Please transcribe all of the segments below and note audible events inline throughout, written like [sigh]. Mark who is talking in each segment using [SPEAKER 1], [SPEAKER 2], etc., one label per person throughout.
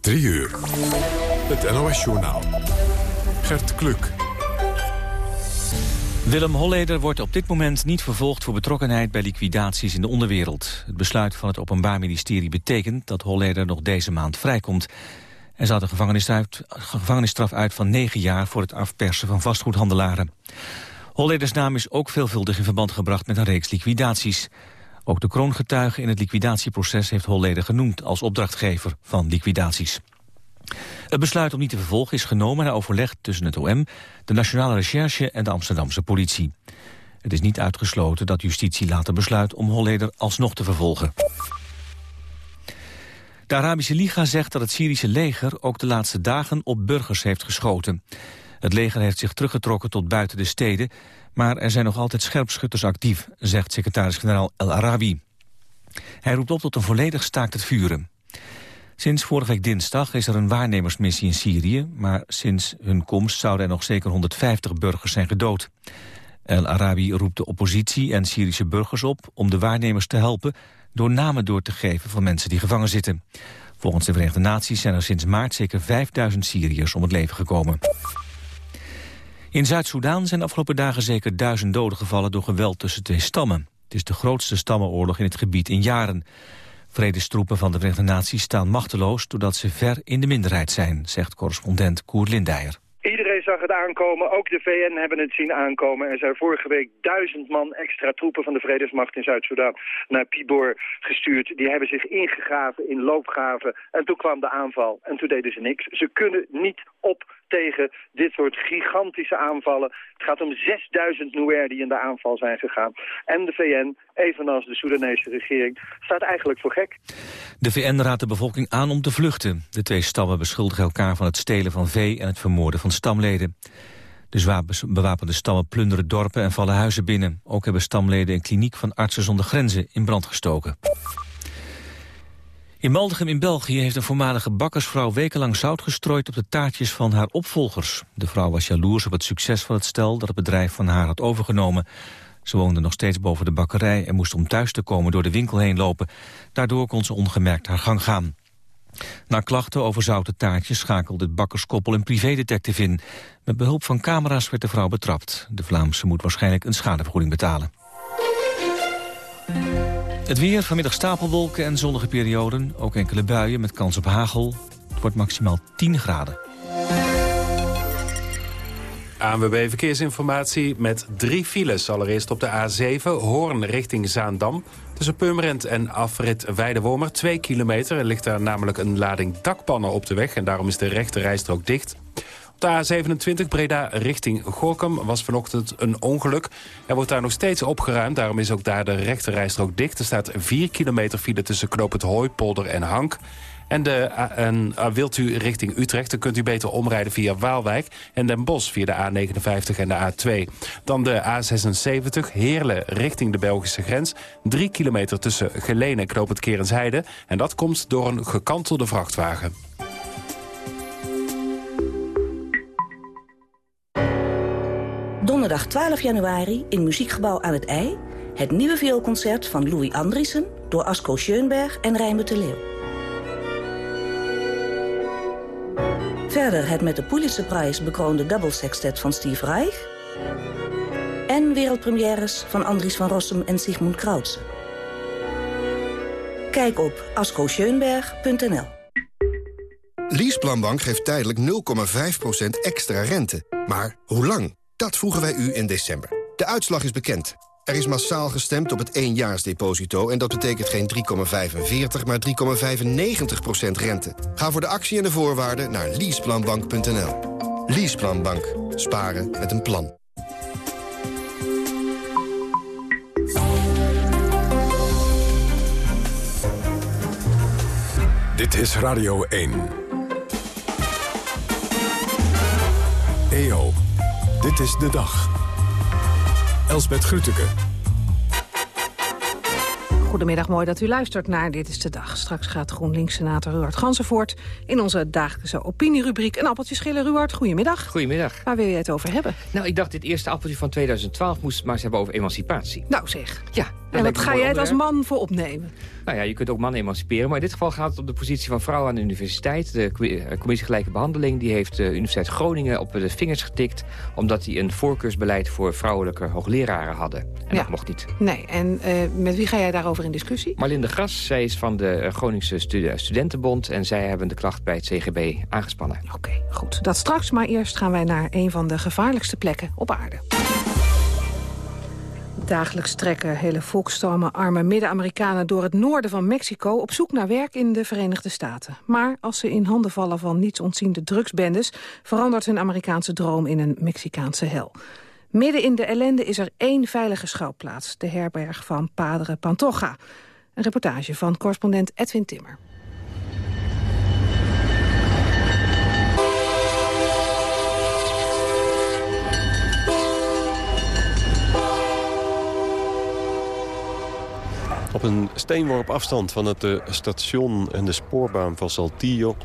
[SPEAKER 1] 3 uur. Het NOS-journaal. Gert Kluk.
[SPEAKER 2] Willem Holleder wordt op dit moment niet vervolgd voor betrokkenheid bij liquidaties in de onderwereld. Het besluit van het Openbaar Ministerie betekent dat Holleder nog deze maand vrijkomt. Hij zat een gevangenisstraf uit van negen jaar voor het afpersen van vastgoedhandelaren. Holleders naam is ook veelvuldig in verband gebracht met een reeks liquidaties. Ook de kroongetuige in het liquidatieproces heeft Holleder genoemd als opdrachtgever van liquidaties. Het besluit om niet te vervolgen is genomen na overleg tussen het OM, de Nationale Recherche en de Amsterdamse politie. Het is niet uitgesloten dat justitie later besluit om Holleder alsnog te vervolgen. De Arabische Liga zegt dat het Syrische leger ook de laatste dagen op burgers heeft geschoten. Het leger heeft zich teruggetrokken tot buiten de steden, maar er zijn nog altijd scherpschutters actief, zegt secretaris-generaal El Arabi. Hij roept op tot een volledig staakt het vuren. Sinds vorige week dinsdag is er een waarnemersmissie in Syrië... maar sinds hun komst zouden er nog zeker 150 burgers zijn gedood. El Arabi roept de oppositie en Syrische burgers op... om de waarnemers te helpen door namen door te geven van mensen die gevangen zitten. Volgens de Verenigde Naties zijn er sinds maart zeker 5000 Syriërs om het leven gekomen. In Zuid-Soedan zijn de afgelopen dagen zeker duizend doden gevallen door geweld tussen twee stammen. Het is de grootste stammenoorlog in het gebied in jaren. Vredestroepen van de Verenigde Naties staan machteloos doordat ze ver in de minderheid zijn, zegt correspondent Koer Lindijer.
[SPEAKER 3] Iedereen zag het aankomen, ook de VN hebben het zien aankomen. Er zijn vorige week duizend man extra troepen van de Vredesmacht in Zuid-Soedan naar Pibor gestuurd. Die hebben zich ingegraven in loopgraven en toen kwam de aanval en toen deden ze niks. Ze kunnen niet op tegen dit soort gigantische aanvallen. Het gaat om 6000 Nuer die in de aanval zijn gegaan. En de VN, evenals de Soedanese regering, staat eigenlijk voor gek.
[SPEAKER 2] De VN raadt de bevolking aan om te vluchten. De twee stammen beschuldigen elkaar van het stelen van vee en het vermoorden van stamleden. De bewapende stammen plunderen dorpen en vallen huizen binnen. Ook hebben stamleden een kliniek van Artsen zonder Grenzen in brand gestoken. In Maldegem in België heeft een voormalige bakkersvrouw wekenlang zout gestrooid op de taartjes van haar opvolgers. De vrouw was jaloers op het succes van het stel dat het bedrijf van haar had overgenomen. Ze woonde nog steeds boven de bakkerij en moest om thuis te komen door de winkel heen lopen. Daardoor kon ze ongemerkt haar gang gaan. Na klachten over zoute taartjes schakelde het bakkerskoppel een privédetective in. Met behulp van camera's werd de vrouw betrapt. De Vlaamse moet waarschijnlijk een schadevergoeding betalen. Het weer, vanmiddag stapelwolken en zonnige perioden. Ook enkele buien met kans op hagel. Het wordt maximaal 10 graden.
[SPEAKER 4] ANWB Verkeersinformatie met drie files. Allereerst op de A7, Hoorn richting Zaandam. Tussen Purmerend en afrit Weidewormer, 2 kilometer. Er ligt daar namelijk een lading dakpannen op de weg... en daarom is de rechte rijstrook dicht. De A27 Breda richting Gorkum was vanochtend een ongeluk. Er wordt daar nog steeds opgeruimd, daarom is ook daar de rechte rijstrook dicht. Er staat 4 kilometer file tussen Knoop het Hooipolder en Hank... En, de, en wilt u richting Utrecht, dan kunt u beter omrijden via Waalwijk en Den Bosch via de A59 en de A2. Dan de A76 Heerlen richting de Belgische grens. Drie kilometer tussen Geleen en Knoop het Kerensheide. En dat komt door een gekantelde vrachtwagen.
[SPEAKER 5] Donderdag 12 januari in Muziekgebouw aan het IJ... het nieuwe vioolconcert van Louis Andriessen... door Asko Schoenberg en Rijnbert de Leeuw. Verder het met de Pulitzerprijs bekroonde Sextet van Steve Reich... en wereldpremières van Andries van Rossum en Sigmund Krautse. Kijk op ascoscheunberg.nl.
[SPEAKER 6] Leaseplanbank geeft tijdelijk 0,5% extra rente. Maar hoe lang? Dat vroegen wij u in december. De uitslag is bekend. Er is massaal gestemd op het éénjaarsdeposito... en dat betekent geen 3,45, maar 3,95% rente. Ga voor de actie en de voorwaarden naar leaseplanbank.nl. Leaseplanbank. Sparen met een plan.
[SPEAKER 1] Dit is Radio 1. EO, dit is de dag. Elsbeth Grütke.
[SPEAKER 7] Goedemiddag, mooi dat u luistert naar Dit is de Dag. Straks gaat GroenLinks-senator Ruard Gansenvoort... in onze dagelijkse opinierubriek een appeltje schillen. Ruard, goedemiddag.
[SPEAKER 8] Goedemiddag.
[SPEAKER 7] Waar wil je het over hebben?
[SPEAKER 8] Nou, ik dacht dit eerste appeltje van 2012 moest maar eens hebben over emancipatie.
[SPEAKER 7] Nou zeg.
[SPEAKER 8] Ja,
[SPEAKER 7] En wat ga jij het als man voor opnemen?
[SPEAKER 8] Nou ja, je kunt ook mannen emanciperen. Maar in dit geval gaat het om de positie van vrouwen aan de universiteit. De eh, Commissie Gelijke Behandeling die heeft de Universiteit Groningen op de vingers getikt... omdat die een voorkeursbeleid voor vrouwelijke hoogleraren hadden. En dat mocht niet.
[SPEAKER 7] Nee, en uh, met wie ga jij daarover in discussie?
[SPEAKER 8] Marlinde Gras, zij is van de Groningse Studentenbond... en zij hebben de klacht bij het CGB aangespannen.
[SPEAKER 7] Oké, goed. Dat straks, maar eerst gaan wij naar een van de gevaarlijkste plekken op aarde. Dagelijks trekken hele volkstammen arme Midden-Amerikanen door het noorden van Mexico op zoek naar werk in de Verenigde Staten. Maar als ze in handen vallen van niets ontziende drugsbendes, verandert hun Amerikaanse droom in een Mexicaanse hel. Midden in de ellende is er één veilige schouwplaats, de herberg van Padre Pantoja. Een reportage van correspondent Edwin Timmer.
[SPEAKER 9] Op een steenworp afstand van het uh, station en de spoorbaan van Saltillo...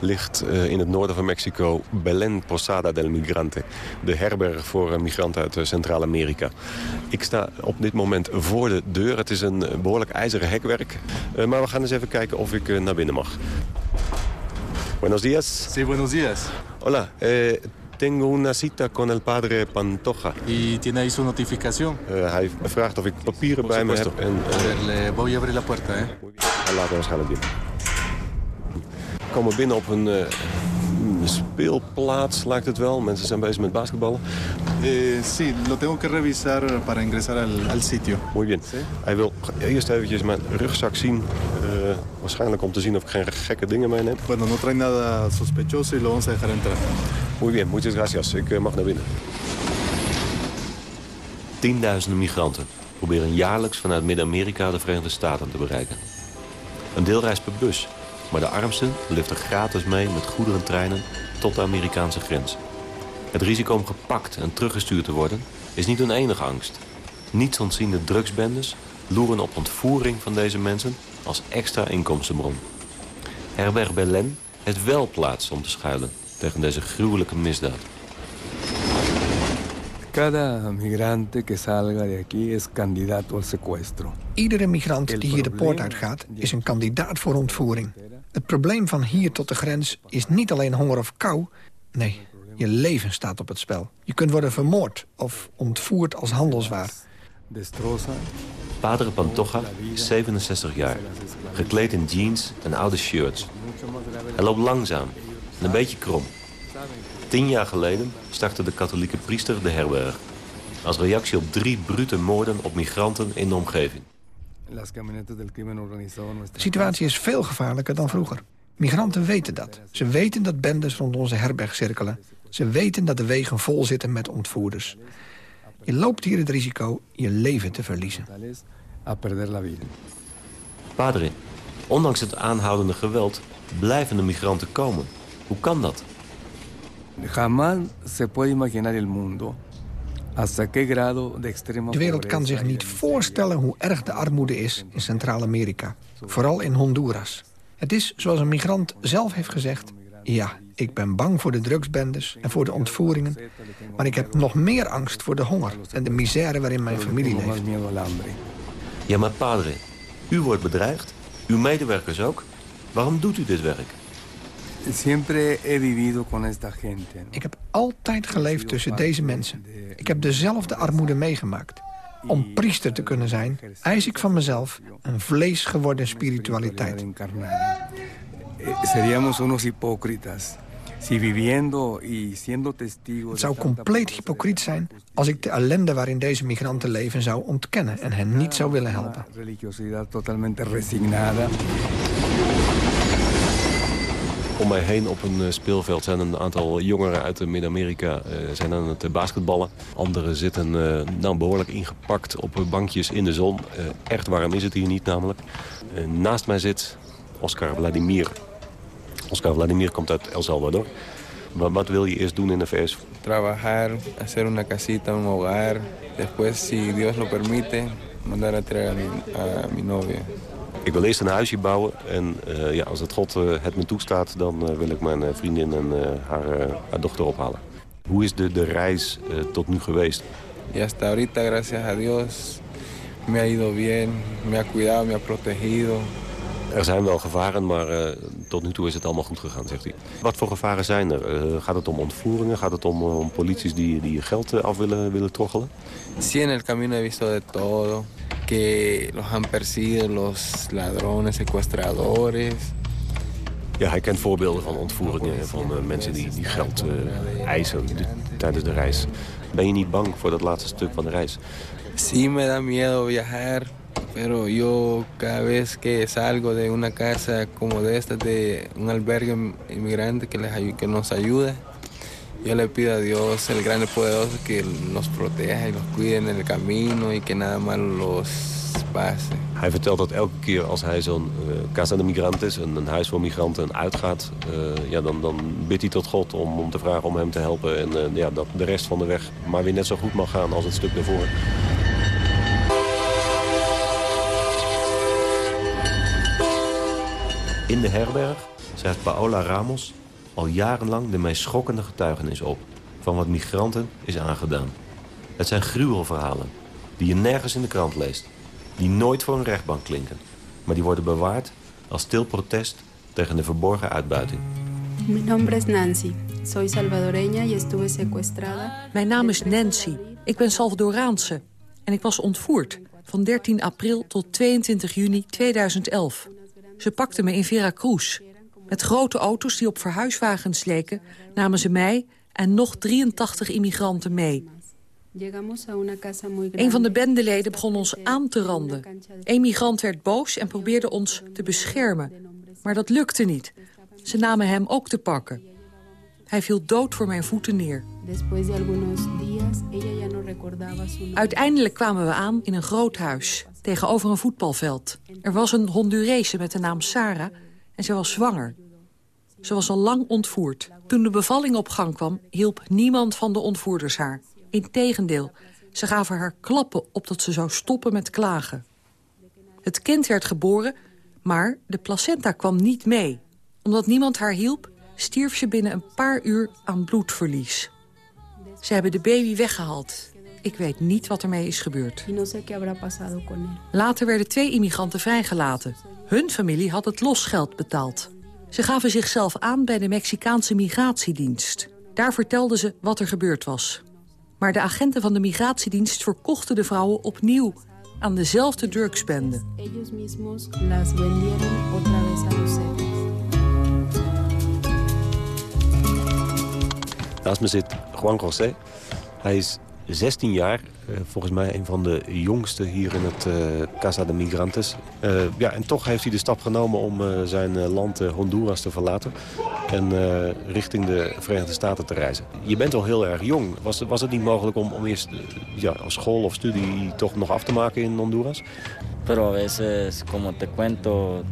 [SPEAKER 9] ligt uh, in het noorden van Mexico Belén Posada del Migrante. De herberg voor uh, migranten uit Centraal-Amerika. Ik sta op dit moment voor de deur. Het is een behoorlijk ijzeren hekwerk. maar we gaan eens even kijken of ik naar binnen mag. Buenos días.
[SPEAKER 10] Sí, buenos días.
[SPEAKER 9] Hola, eh, Tengo una cita con el padre Pantoja.
[SPEAKER 10] ¿Y tiene ahí su notificación?
[SPEAKER 9] Uh, hij vraagt of ik papieren bij me heb. En,
[SPEAKER 10] le voy a abrir la puerta, ¿eh?
[SPEAKER 9] Hij laat me waarschijnlijk binnen. We komen binnen op een speelplaats, lijkt het wel. Mensen zijn bezig met basketballen.
[SPEAKER 10] Eh, sí, lo tengo que revisar para ingresar al, al sitio.
[SPEAKER 9] Muy bien. Hij wil eerst eventjes mijn rugzak zien. Uh, waarschijnlijk om te zien of ik geen gekke dingen mee heb.
[SPEAKER 10] Bueno, no trae nada sospechoso y lo vamos a dejar entrar.
[SPEAKER 9] Muy bien, muchas gracias. Ik uh, mag naar binnen.
[SPEAKER 11] Tienduizenden migranten proberen jaarlijks vanuit Midden-Amerika de Verenigde Staten te bereiken. Een deel reist per bus, maar de armsten liften gratis mee met goederentreinen tot de Amerikaanse grens. Het risico om gepakt en teruggestuurd te worden is niet hun enige angst. Niets ontziende drugsbendes loeren op ontvoering van deze mensen als extra inkomstenbron. Herberg Belen heeft wel plaats om te schuilen tegen deze gruwelijke misdaad.
[SPEAKER 12] Cada migrante que salga de aquí es candidato al secuestro.
[SPEAKER 13] Iedere migrant die hier de poort uitgaat is een kandidaat voor ontvoering. Het probleem van hier tot de grens is niet alleen honger of kou. Nee, je leven staat op het spel. Je kunt worden vermoord of ontvoerd als handelswaar.
[SPEAKER 11] Padre Pantoja is 67 jaar, gekleed in jeans en oude shirts. Hij loopt langzaam en een beetje krom. Tien jaar geleden startte de katholieke priester de herberg. Als reactie op drie brute moorden op migranten in de omgeving.
[SPEAKER 13] De situatie is veel gevaarlijker dan vroeger. Migranten weten dat. Ze weten dat bendes rond onze herberg cirkelen. Ze weten dat de wegen vol zitten met ontvoerders. Je loopt hier het risico je leven te verliezen.
[SPEAKER 11] Padre, ondanks het aanhoudende geweld blijven de migranten komen. Hoe kan dat?
[SPEAKER 12] Jamás se puede imaginar el mundo De
[SPEAKER 13] wereld kan zich niet voorstellen hoe erg de armoede is in Centraal-Amerika. Vooral in Honduras. Het is, zoals een migrant zelf heeft gezegd... ja, ik ben bang voor de drugsbendes en voor de ontvoeringen... maar ik heb nog meer angst voor de honger en de misère waarin mijn familie leeft.
[SPEAKER 11] Ja, maar padre, u wordt bedreigd, uw medewerkers ook. Waarom doet u dit werk?
[SPEAKER 12] Siempre he vivido con esta gente.
[SPEAKER 13] Ik heb altijd geleefd tussen deze mensen. Ik heb dezelfde armoede meegemaakt. Om priester te kunnen zijn, eis ik van mezelf een vlees geworden spiritualiteit.
[SPEAKER 12] Seríamos unos hipócritas. Testigos
[SPEAKER 13] Het zou compleet hypocriet zijn als ik de ellende waarin deze migranten leven zou ontkennen en hen niet zou willen helpen.
[SPEAKER 9] Om mij heen op een speelveld zijn een aantal jongeren uit Midden-Amerika uh, zijn aan het basketballen. Anderen zitten uh, nou, behoorlijk ingepakt op bankjes in de zon. Echt warm is het hier niet namelijk. naast mij zit Oscar Vladimir. Oscar Vladimir komt uit El Salvador. Wat wil je eerst doen in de VS?
[SPEAKER 14] Trabajar, hacer una casita, un hogar. Después, si Dios lo permite, mandar a traer a mi novia.
[SPEAKER 9] Ik wil eerst een huisje bouwen en uh, ja, als het God uh, het me toestaat... dan uh, wil ik mijn vriendin en haar, haar, dochter ophalen. Hoe is de, de reis tot nu geweest?
[SPEAKER 14] Y hasta ahorita, gracias a Dios, me ha ido bien, me ha cuidado, me ha protegido.
[SPEAKER 9] Er zijn wel gevaren, maar uh, tot nu toe is het allemaal goed gegaan, zegt hij. Wat voor gevaren zijn er? Uh, gaat het om ontvoeringen? Gaat het om, om polities die, die je geld af willen, willen troggelen?
[SPEAKER 14] Sí, en el camino he visto de todo. Que los han perseguido, los ladrones, secuestradores.
[SPEAKER 9] Ja, hij kent voorbeelden van ontvoeringen van uh, mensen die, die geld eisen tijdens de reis. Ben je niet bang voor dat laatste stuk van de reis?
[SPEAKER 14] Sí, me da miedo viajar. Pero yo cada vez que salgo de una casa como de esta, de un albergue inmigrante que, les, que nos ayude, yo le pido a Dios, el gran y poderoso, que nos proteja y los cuide en el camino y que nada malo los pase.
[SPEAKER 9] Hij vertelt dat elke keer als hij zo'n uh, Casa de Migrantes, een, een huis voor migranten, uitgaat... Uh, ja, dan, dan bidt hij tot God om, om te vragen om hem te helpen. En uh, ja, dat de rest van de weg maar weer net zo goed mag gaan als het stuk daarvoor. In de herberg schrijft Paola Ramos al jarenlang de meest schokkende getuigenis op... van wat migranten is aangedaan. Het zijn gruwelverhalen die je nergens in de krant leest. Die nooit voor een rechtbank klinken. Maar die worden bewaard als stil protest tegen de verborgen uitbuiting.
[SPEAKER 15] Mijn naam is Nancy. Soy salvadoreña y estuve secuestrada.
[SPEAKER 16] Mijn naam is Nancy. Ik ben Salvadoraanse. En ik was ontvoerd van 13 april tot 22 juni 2011. Ze pakten me in Veracruz. Met grote auto's die op verhuiswagens leken... namen ze mij en nog 83 immigranten mee. Een van de bendeleden begon ons aan te randen. Een migrant werd boos en probeerde ons te beschermen. Maar dat lukte niet. Ze namen hem ook te pakken. Hij viel dood voor mijn voeten neer. Uiteindelijk kwamen we aan in een groot huis, tegenover een voetbalveld. Er was een Hondurese met de naam Sarah en ze was zwanger. Ze was al lang ontvoerd. Toen de bevalling op gang kwam, hielp niemand van de ontvoerders haar. Integendeel, ze gaven haar klappen opdat ze zou stoppen met klagen. Het kind werd geboren, maar de placenta kwam niet mee. Omdat niemand haar hielp, stierf ze binnen een paar uur aan bloedverlies. Ze hebben de baby weggehaald. Ik weet niet wat ermee is gebeurd. Later werden twee immigranten vrijgelaten. Hun familie had het losgeld betaald. Ze gaven zichzelf aan bij de Mexicaanse migratiedienst. Daar vertelden ze wat er gebeurd was. Maar de agenten van de migratiedienst verkochten de vrouwen opnieuw aan dezelfde drugsbende.
[SPEAKER 9] Naast me zit Juan José. Hij is 16 jaar, eh, volgens mij een van de jongste hier in het uh, Casa de Migrantes. Uh, ja, en toch heeft hij de stap genomen om zijn land Honduras te verlaten... en richting de Verenigde Staten te reizen. Je bent al heel erg jong. Was, was het niet mogelijk om, om eerst ja, school of studie toch nog af te maken in Honduras?
[SPEAKER 17] Pero a veces, como te cuento,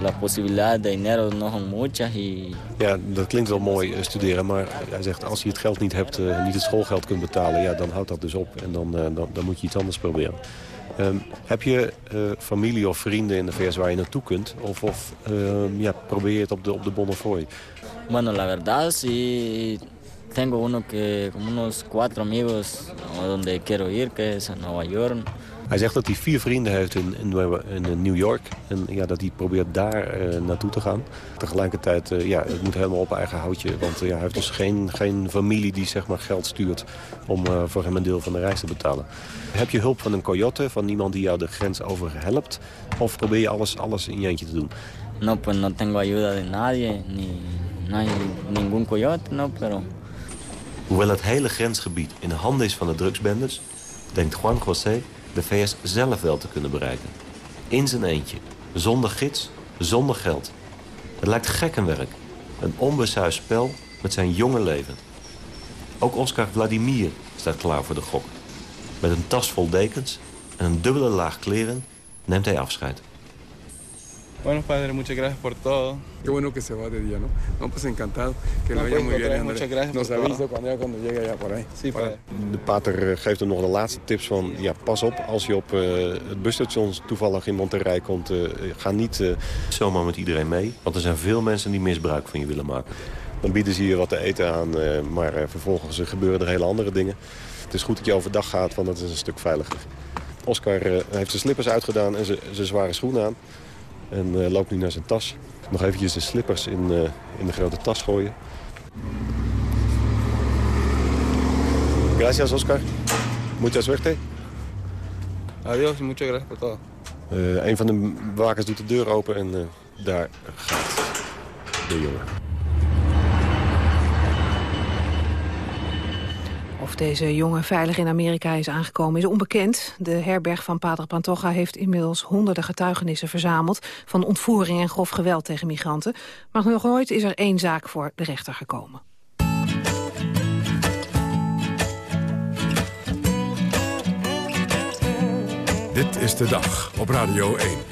[SPEAKER 17] la posibilidad de dinero no son muchas. Y...
[SPEAKER 9] Ja, dat klinkt wel mooi uh, studeren, maar hij zegt als je het geld niet hebt, uh, niet het schoolgeld kunt betalen, ja, dan houdt dat dus op en dan, uh, dan, dan, moet je iets anders proberen. Um, heb je familie of vrienden in de VS waar je naartoe kunt? Of, of ehm, ja, probeer je het op de, op de Bonnefoy?
[SPEAKER 17] Bueno, la verdad, sí. Tengo uno que, como unos cuatro amigos donde quiero ir, que es a Nueva York.
[SPEAKER 9] Hij zegt dat hij vier vrienden heeft in, in, in New York. En ja, dat hij probeert daar uh, naartoe te gaan. Tegelijkertijd, uh, ja, het moet helemaal op eigen houtje. Want uh, ja, hij heeft dus geen, geen familie die zeg maar, geld stuurt om voor hem een deel van de reis te betalen. Heb je hulp van een coyote, van iemand die jou de grens over helpt? Of probeer je alles, alles in je eentje te doen?
[SPEAKER 17] No, pues no tengo ayuda de nadie. Ni, no hay ningún coyote, no, pero...
[SPEAKER 9] Hoewel het hele grensgebied in de handen is van de drugsbendes... denkt Juan José de VS zelf wel te kunnen bereiken. In zijn eentje, zonder gids, zonder geld. Het lijkt gekkenwerk, een onbesuisd spel met zijn jonge leven. Ook Oscar Vladimir staat klaar voor de gok. Met een tas vol dekens en een dubbele laag kleren neemt hij afscheid.
[SPEAKER 14] Bueno, padre, muchas gracias por todo.
[SPEAKER 10] Qué bueno que se va de día, ¿no? No, pues encantado. Que no, lo vaya muy bien,
[SPEAKER 14] Muchas gracias
[SPEAKER 10] Nos avisa cuando, ya, cuando llegue allá por ahí.
[SPEAKER 14] Sí, padre.
[SPEAKER 9] De pater geeft hem nog de laatste tips van... ja, pas op, als je op uh, het busstation toevallig in Monterrey komt... Uh, ga niet uh, zomaar met iedereen mee. Want er zijn veel mensen die misbruik van je willen maken. Dan bieden ze je wat te eten aan, maar vervolgens gebeuren er hele andere dingen. Het is goed dat je overdag gaat, want dat is een stuk veiliger. Oscar heeft zijn slippers uitgedaan en zijn zware schoenen aan. En loopt nu naar zijn tas. Nog eventjes de slippers in, in de grote tas gooien. Gracias, Oscar. Mucha suerte.
[SPEAKER 14] Adiós y muchas gracias por todo.
[SPEAKER 9] Uh, een van de bewakers doet de deur open en uh, daar gaat de jongen.
[SPEAKER 7] Of deze jongen veilig in Amerika is aangekomen is onbekend. De herberg van Padre Pantoja heeft inmiddels honderden getuigenissen verzameld... van ontvoering en grof geweld tegen migranten. Maar nog nooit is er één zaak voor de rechter gekomen.
[SPEAKER 1] Dit is de dag op Radio 1.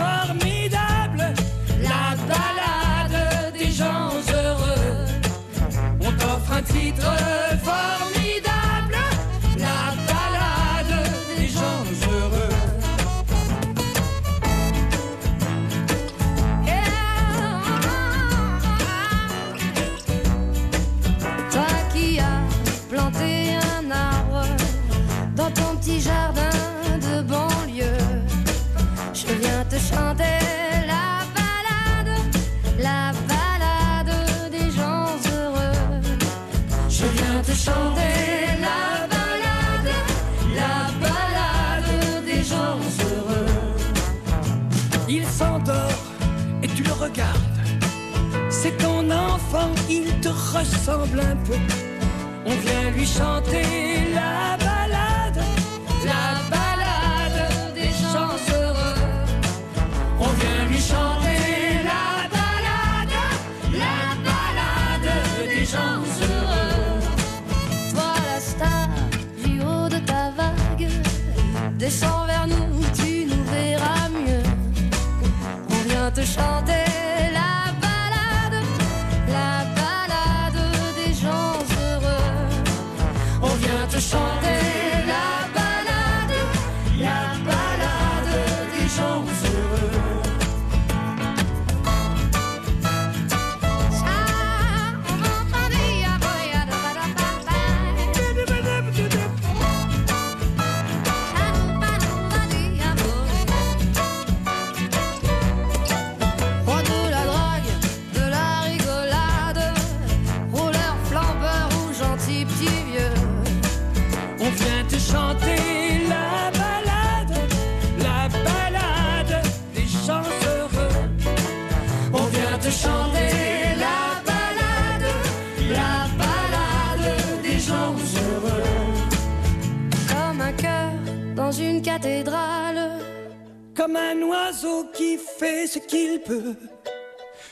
[SPEAKER 18] t'offre un
[SPEAKER 19] une cathédrale.
[SPEAKER 18] Comme un oiseau qui fait ce qu'il peut.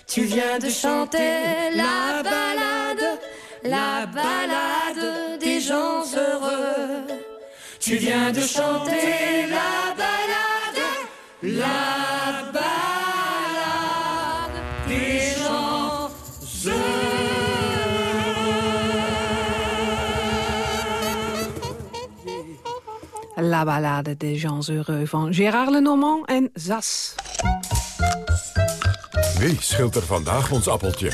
[SPEAKER 19] Tu viens de chanter la balade, la balade des gens heureux. Tu viens de chanter la balade, la
[SPEAKER 7] La ballade des gens heureux van Gérard Lenormand en Zas.
[SPEAKER 1] Wie schilt er vandaag ons appeltje?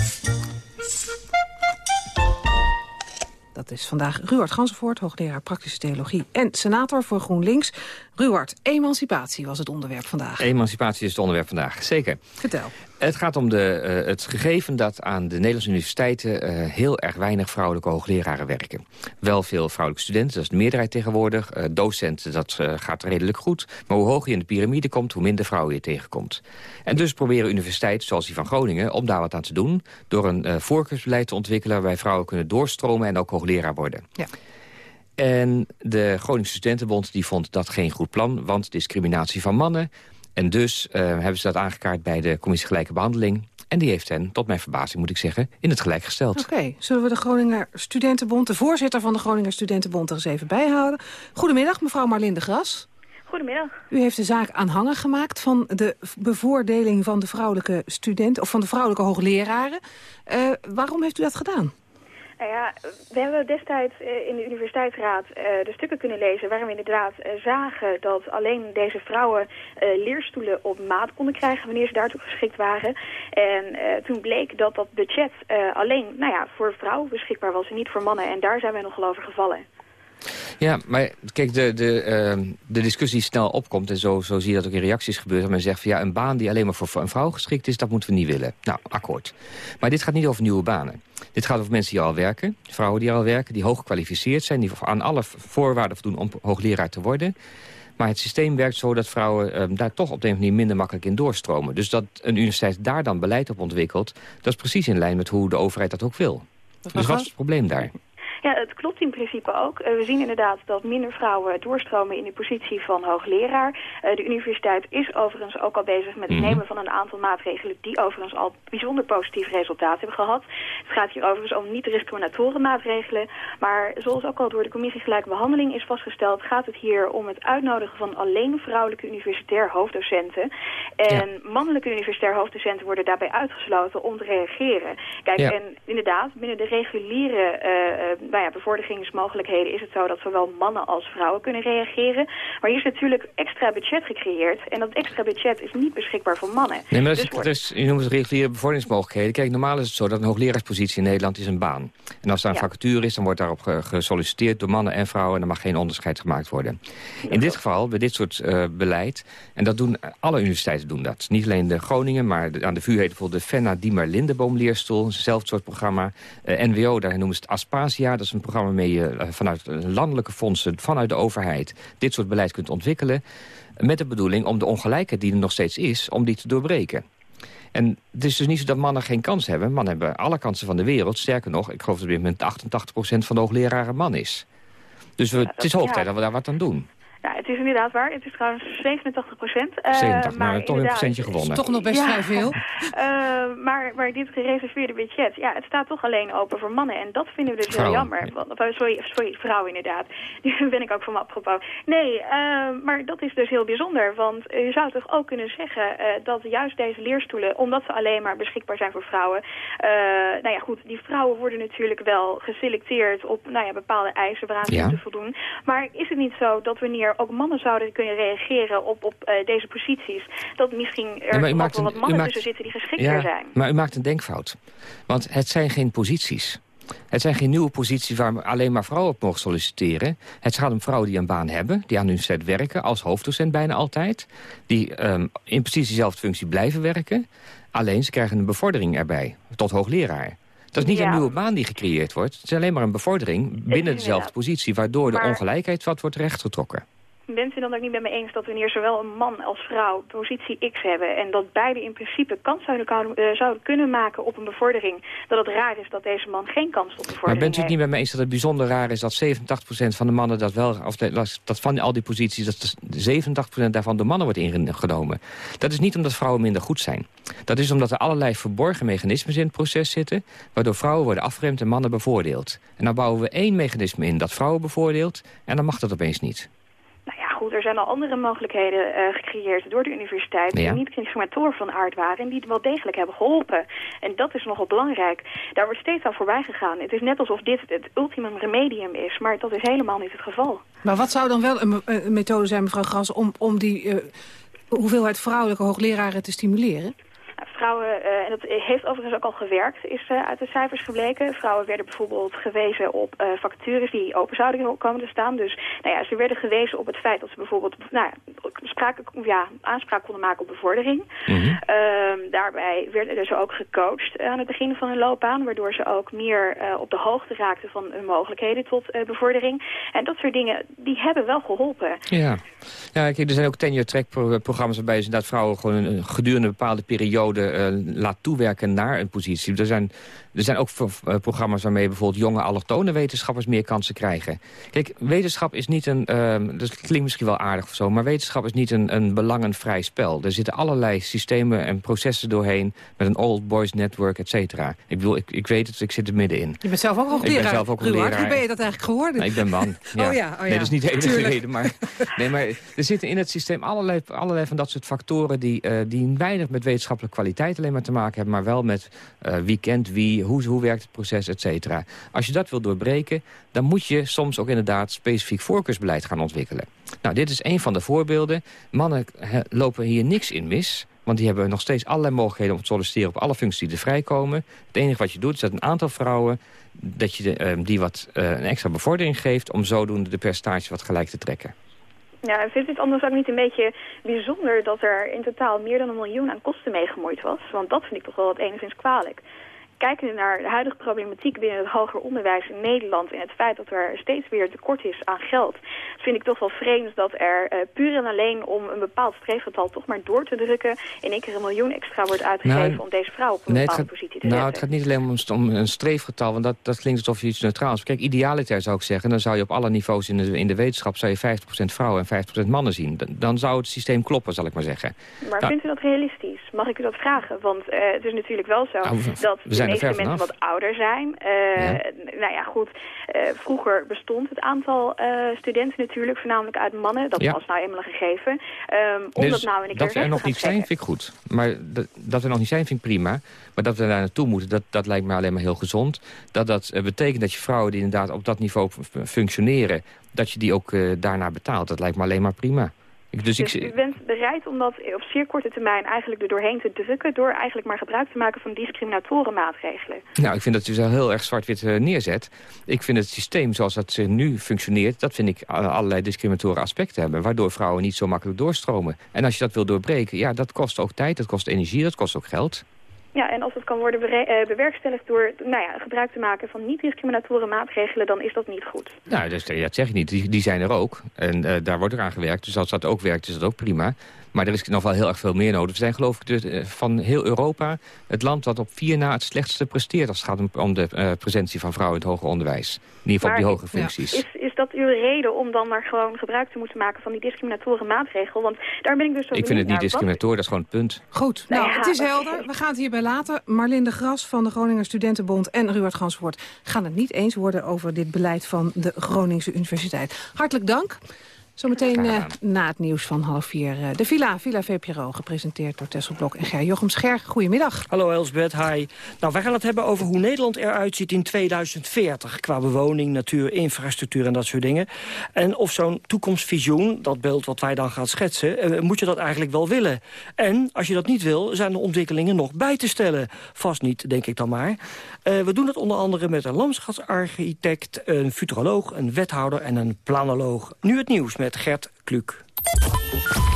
[SPEAKER 7] Dat is vandaag Ruard Gansenvoort, hoogleraar praktische theologie... en senator voor GroenLinks. Ruwart, emancipatie was het onderwerp vandaag.
[SPEAKER 8] Emancipatie is het onderwerp vandaag, zeker.
[SPEAKER 7] Vertel.
[SPEAKER 8] Het gaat om de, uh, het gegeven dat aan de Nederlandse universiteiten... Uh, heel erg weinig vrouwelijke hoogleraren werken. Wel veel vrouwelijke studenten, dat is de meerderheid tegenwoordig. Uh, docenten, dat gaat redelijk goed. Maar hoe hoger je in de piramide komt, hoe minder vrouwen je tegenkomt. En dus proberen universiteiten, zoals die van Groningen... om daar wat aan te doen, door een voorkeursbeleid te ontwikkelen... waarbij vrouwen kunnen doorstromen en ook hoogleraar worden.
[SPEAKER 7] Ja.
[SPEAKER 8] En de Groningse Studentenbond die vond dat geen goed plan... want discriminatie van mannen. En dus uh, hebben ze dat aangekaart bij de Commissie Gelijke Behandeling. En die heeft hen, tot mijn verbazing moet ik zeggen, in het gelijk gesteld.
[SPEAKER 7] Oké, okay. zullen we de Groninger Studentenbond... de voorzitter van de Groninger Studentenbond er eens even bijhouden. Goedemiddag, mevrouw Marlinde Gras.
[SPEAKER 20] Goedemiddag.
[SPEAKER 7] U heeft de zaak aanhanger gemaakt van de bevoordeling van de vrouwelijke studenten... of van de vrouwelijke hoogleraren. Uh, waarom heeft u dat gedaan?
[SPEAKER 20] Nou ja, we hebben destijds uh, in de universiteitsraad uh, de stukken kunnen lezen... waarin we inderdaad uh, zagen dat alleen deze vrouwen leerstoelen op maat konden krijgen... wanneer ze daartoe geschikt waren. En toen bleek dat dat budget alleen nou ja, voor vrouwen beschikbaar was en niet voor mannen. En daar zijn wij nogal over gevallen.
[SPEAKER 8] Ja, maar kijk, de, de, uh, de discussie snel opkomt... en zo, zo zie je dat ook in reacties gebeurt... dat men zegt van ja, een baan die alleen maar voor een vrouw geschikt is... dat moeten we niet willen. Nou, akkoord. Maar dit gaat niet over nieuwe banen. Dit gaat over mensen die al werken, vrouwen die al werken... die hoog gekwalificeerd zijn, die aan alle voorwaarden voldoen... om hoogleraar te worden... Maar het systeem werkt zo dat vrouwen um, daar toch op de een manier minder makkelijk in doorstromen. Dus dat een universiteit daar dan beleid op ontwikkelt... dat is precies in lijn met hoe de overheid dat ook wil. Dus wat is het probleem daar?
[SPEAKER 20] Ja, het klopt in principe ook. Uh, we zien inderdaad dat minder vrouwen doorstromen in de positie van hoogleraar. Uh, de universiteit is overigens ook al bezig met het
[SPEAKER 8] Mhm.
[SPEAKER 20] nemen van een aantal maatregelen... die overigens al bijzonder positief resultaat hebben gehad. Het gaat hier overigens om niet-discriminatoren maatregelen. Maar zoals ook al door de commissie Gelijke Behandeling is vastgesteld... gaat het hier om het uitnodigen van alleen vrouwelijke universitair hoofddocenten. En mannelijke universitair hoofddocenten worden daarbij uitgesloten om te reageren. Kijk,
[SPEAKER 8] Ja.
[SPEAKER 20] en inderdaad, binnen de reguliere eh, eh, nou ja, bevorderingsmogelijkheden is het zo dat zowel mannen als vrouwen kunnen reageren. Maar hier is natuurlijk extra budget gecreëerd. En dat extra budget is niet beschikbaar voor mannen.
[SPEAKER 8] Nee, maar dat is,
[SPEAKER 20] Dus wordt-
[SPEAKER 8] dat is, je noemt het reguliere bevorderingsmogelijkheden. Kijk, normaal is het zo dat een hoogleraarspositie in Nederland is een baan. En als daar een
[SPEAKER 20] Ja.
[SPEAKER 8] vacature is, dan wordt daarop ge- gesolliciteerd door mannen en vrouwen... en er mag geen onderscheid gemaakt worden. In dit geval, bij dit soort eh, beleid, en dat doen alle universiteiten doen dat. Niet alleen de Groningen, maar de- aan de VU heet bijvoorbeeld de Fenna Diemer Lindeboom leerstoel. Hetzelfde soort programma. Eh, NWO, daar noemen ze het Aspasia. Dat is een programma waarmee je eh, vanuit eh, landelijke fondsen, vanuit de overheid... dit soort beleid kunt ontwikkelen. Met de bedoeling om de ongelijkheid die er nog steeds is, om die te doorbreken. En het is dus niet zo dat mannen geen kans hebben. Mannen hebben alle kansen van de wereld. Sterker nog, ik geloof dat op dit moment 88% van de hoogleraren man is. Dus we, het is hoog
[SPEAKER 20] ja.
[SPEAKER 8] tijd dat we daar wat aan doen.
[SPEAKER 20] Ja, het is inderdaad waar. Het is trouwens 87 procent.
[SPEAKER 8] 87, nou, toch een procentje gewonnen.
[SPEAKER 7] Toch nog best vrij veel. [laughs]
[SPEAKER 20] Eh, maar, maar dit gereserveerde budget, ja, het staat toch alleen open voor mannen. En dat vinden we dus
[SPEAKER 8] Vrouwen.
[SPEAKER 20] heel jammer. Want, of, sorry, sorry, vrouwen inderdaad. [laughs] Nu ben ik ook van me apropos. Nee, eh, maar dat is dus heel bijzonder. Want je zou toch ook kunnen zeggen eh, dat juist deze leerstoelen, omdat ze alleen maar beschikbaar zijn voor vrouwen. eh, nou ja, goed, die vrouwen worden natuurlijk wel geselecteerd op nou ja, bepaalde eisen waaraan ze
[SPEAKER 8] Ja.
[SPEAKER 20] moeten voldoen. Maar is het niet zo dat wanneer ook mannen zouden kunnen reageren op, op eh, deze posities, dat misschien er
[SPEAKER 8] Ja,
[SPEAKER 20] ook wel wat mannen
[SPEAKER 8] maakt-
[SPEAKER 20] tussen zitten die geschikter
[SPEAKER 8] Ja,
[SPEAKER 20] zijn?
[SPEAKER 8] maar u maakt een denkfout. Want het zijn geen posities. Het zijn geen nieuwe posities waar alleen maar vrouwen op mogen solliciteren. Het gaat om vrouwen die een baan hebben, die aan de universiteit werken... als hoofddocent bijna altijd. Die ehm, in precies dezelfde functie blijven werken. Alleen ze krijgen een bevordering erbij, tot hoogleraar. Dat is niet
[SPEAKER 20] Ja.
[SPEAKER 8] een nieuwe baan die gecreëerd wordt. Het is alleen maar een bevordering binnen dezelfde positie... waardoor de
[SPEAKER 20] Maar-
[SPEAKER 8] ongelijkheid wat wordt rechtgetrokken.
[SPEAKER 20] Bent u dan ook niet met me eens dat wanneer zowel een man als vrouw positie X hebben... en dat beide in principe kans zouden, kunnen- eh, zouden kunnen maken op een bevordering... dat het raar is dat deze man geen kans op bevordering
[SPEAKER 8] Maar bent u het
[SPEAKER 20] heeft?
[SPEAKER 8] niet met me eens dat het bijzonder raar is... dat 87% van de mannen dat wel... of dat van al die posities... dat de 87% daarvan door mannen wordt ingenomen? Dat is niet omdat vrouwen minder goed zijn. Dat is omdat er allerlei verborgen mechanismes in het proces zitten... waardoor vrouwen worden afgeremd en mannen bevoordeeld. En dan bouwen we één mechanisme in dat vrouwen bevoordeelt... en dan mag dat opeens niet.
[SPEAKER 20] Goed, er zijn al andere mogelijkheden eh, gecreëerd door de universiteit...
[SPEAKER 8] Ja.
[SPEAKER 20] die niet discriminatoren van aard waren en die wel degelijk hebben geholpen. En dat is nogal belangrijk. Daar wordt steeds aan voorbij gegaan. Het is net alsof dit het ultimum remedium is, maar dat is helemaal niet het geval.
[SPEAKER 7] Maar wat zou dan wel een methode zijn, mevrouw Gras... om, om die eh, hoeveelheid vrouwelijke hoogleraren te stimuleren?
[SPEAKER 20] Vrouwen, eh, en dat heeft overigens ook al gewerkt, is uh, uit de cijfers gebleken. Vrouwen werden bijvoorbeeld gewezen op uh, vacatures die open zouden komen te staan. Dus nou ja, ze werden gewezen op het feit dat ze bijvoorbeeld nou, ja, aanspraak konden maken op bevordering. Mm daarbij werden ze ook gecoacht aan het begin van hun loopbaan, waardoor ze ook meer op de hoogte raakten van hun mogelijkheden tot bevordering. En dat soort dingen, die hebben wel geholpen.
[SPEAKER 8] Ja, ja kijk, er zijn ook tenure track programma's waarbij ze inderdaad vrouwen gewoon een, gedurende een bepaalde periode laat toewerken naar een positie. Er zijn, er zijn ook uh, programma's waarmee bijvoorbeeld jonge allochtone wetenschappers meer kansen krijgen. Kijk, wetenschap is niet een, uh, dat klinkt misschien wel aardig of zo, maar wetenschap is niet een, een belangenvrij spel. Er zitten allerlei systemen en processen doorheen met een old boys network, et cetera. Ik bedoel, ik, ik weet het, ik zit er middenin.
[SPEAKER 7] Je bent zelf ook hoogleraar.
[SPEAKER 8] Ik ben zelf ook een leraar.
[SPEAKER 7] Hoe ben je dat eigenlijk geworden?
[SPEAKER 8] Nee, ik ben man. [laughs] Ja.
[SPEAKER 7] Oh ja, oh ja.
[SPEAKER 8] Nee, dat is niet de enige reden, maar, [laughs] nee, maar er zitten in het systeem allerlei, allerlei van dat soort factoren die, uh, die weinig met wetenschappelijke kwaliteit alleen maar te maken hebben... maar wel met uh, wie kent wie, hoe, hoe werkt het proces, et cetera. Als je dat wil doorbreken, dan moet je soms ook inderdaad... specifiek voorkeursbeleid gaan ontwikkelen. Nou, dit is een van de voorbeelden. Mannen lopen hier niks in mis... Want die hebben nog steeds allerlei mogelijkheden om te solliciteren op alle functies die er vrijkomen. Het enige wat je doet is dat een aantal vrouwen dat je uh, die wat uh, een extra bevordering geeft... om zodoende de percentage wat gelijk te trekken.
[SPEAKER 20] Ja, vindt het anders ook niet een beetje bijzonder dat er in totaal meer dan een miljoen aan kosten meegemoeid was? Want dat vind ik toch wel wat enigszins kwalijk kijken naar de huidige problematiek binnen het hoger onderwijs in Nederland... en het feit dat er steeds weer tekort is aan geld... vind ik toch wel vreemd dat er uh, puur en alleen om een bepaald streefgetal toch maar door te drukken... in één keer een miljoen extra wordt uitgegeven nou, om deze vrouw op een
[SPEAKER 8] nee,
[SPEAKER 20] bepaalde
[SPEAKER 8] gaat,
[SPEAKER 20] positie te
[SPEAKER 8] nou,
[SPEAKER 20] zetten.
[SPEAKER 8] het gaat niet alleen om, om een streefgetal, want dat, dat klinkt alsof je iets neutraals... Kijk, idealiter zou ik zeggen, dan zou je op alle niveaus in de, in de wetenschap... zou je 50% vrouwen en 50% mannen zien. Dan, dan zou het systeem kloppen, zal ik maar zeggen.
[SPEAKER 20] Maar
[SPEAKER 8] nou,
[SPEAKER 20] vindt u dat realistisch? Mag ik u dat vragen? Want uh, het is natuurlijk wel zo
[SPEAKER 8] nou,
[SPEAKER 20] dat
[SPEAKER 8] zijn
[SPEAKER 20] de meeste mensen wat ouder zijn. Uh, ja. Nou ja, goed. Uh, vroeger bestond het aantal uh, studenten natuurlijk voornamelijk uit mannen. Dat
[SPEAKER 8] Ja.
[SPEAKER 20] was nou eenmaal een gegeven. Um, om
[SPEAKER 8] Nee,
[SPEAKER 20] dat
[SPEAKER 8] dus
[SPEAKER 20] nou in een keer
[SPEAKER 8] dat er nog niet zijn,
[SPEAKER 20] trekken.
[SPEAKER 8] vind ik goed. Maar dat, dat we nog niet zijn, vind ik prima. Maar dat we daar naartoe moeten, dat, dat lijkt me alleen maar heel gezond. Dat dat eh, betekent dat je vrouwen die inderdaad op dat niveau functioneren... dat je die ook eh, daarna betaalt. Dat lijkt me alleen maar prima. Dus
[SPEAKER 20] Dus
[SPEAKER 8] ik,
[SPEAKER 20] u bent bereid om dat op zeer korte termijn eigenlijk er doorheen te drukken... door eigenlijk maar gebruik te maken van discriminatorenmaatregelen.
[SPEAKER 8] nou, ik vind dat u zo heel erg zwart-wit eh, neerzet. Ik vind het systeem zoals dat eh, nu functioneert... dat vind ik a- allerlei discriminatoren aspecten hebben... waardoor vrouwen niet zo makkelijk doorstromen. En als je dat wil doorbreken, ja, dat kost ook tijd, dat kost energie... dat kost ook geld.
[SPEAKER 20] Ja, en als het kan worden eh, bewerkstelligd door nou ja, gebruik te maken van niet-discriminatoren maatregelen... dan is dat niet goed.
[SPEAKER 8] Nou, dat, dat zeg ik niet. Die, die zijn er ook. En eh, daar wordt er aan gewerkt. Dus als dat ook werkt, is dat ook prima. Maar er is nog wel heel erg veel meer nodig. We zijn geloof ik de, eh, van heel Europa het land dat op vier na het slechtste presteert... als het gaat om, om de eh, presentie van vrouwen in het hoger onderwijs. In ieder geval op die
[SPEAKER 20] Maar
[SPEAKER 8] hoge functies.
[SPEAKER 20] Is, is dat uw reden om dan maar gewoon gebruik te moeten maken van die discriminatoren maatregel? Want daar ben ik dus zo
[SPEAKER 8] Ik vind het niet
[SPEAKER 20] naar. Wat-
[SPEAKER 8] discriminator, dat is gewoon het punt.
[SPEAKER 7] Goed,
[SPEAKER 20] Nou
[SPEAKER 7] nou,
[SPEAKER 20] ja,
[SPEAKER 7] het is helder. We gaan het hierbij laten. Marlinde Gras van de Groninger Studentenbond en Ruud Gansvoort gaan het niet eens worden over dit beleid van de Groningse Universiteit. Hartelijk dank. Zometeen eh, na het nieuws van half vier eh, de Villa, Villa VPRO, gepresenteerd door Tessel Blok en Ger Jochem Scher. Goedemiddag.
[SPEAKER 21] Hallo Elsbeth, hi. Nou, wij gaan het hebben over hoe Nederland eruit ziet in 2040... qua bewoning, natuur, infrastructuur en dat soort dingen. En of zo'n toekomstvisioen, dat beeld wat wij dan gaan schetsen... eh, moet je dat eigenlijk wel willen. En als je dat niet wil, zijn de ontwikkelingen nog bij te stellen. Vast niet, denk ik dan maar. Eh, we doen het onder andere met een landschapsarchitect... een futuroloog, een wethouder en een planoloog. Nu het nieuws met Gert Kluk.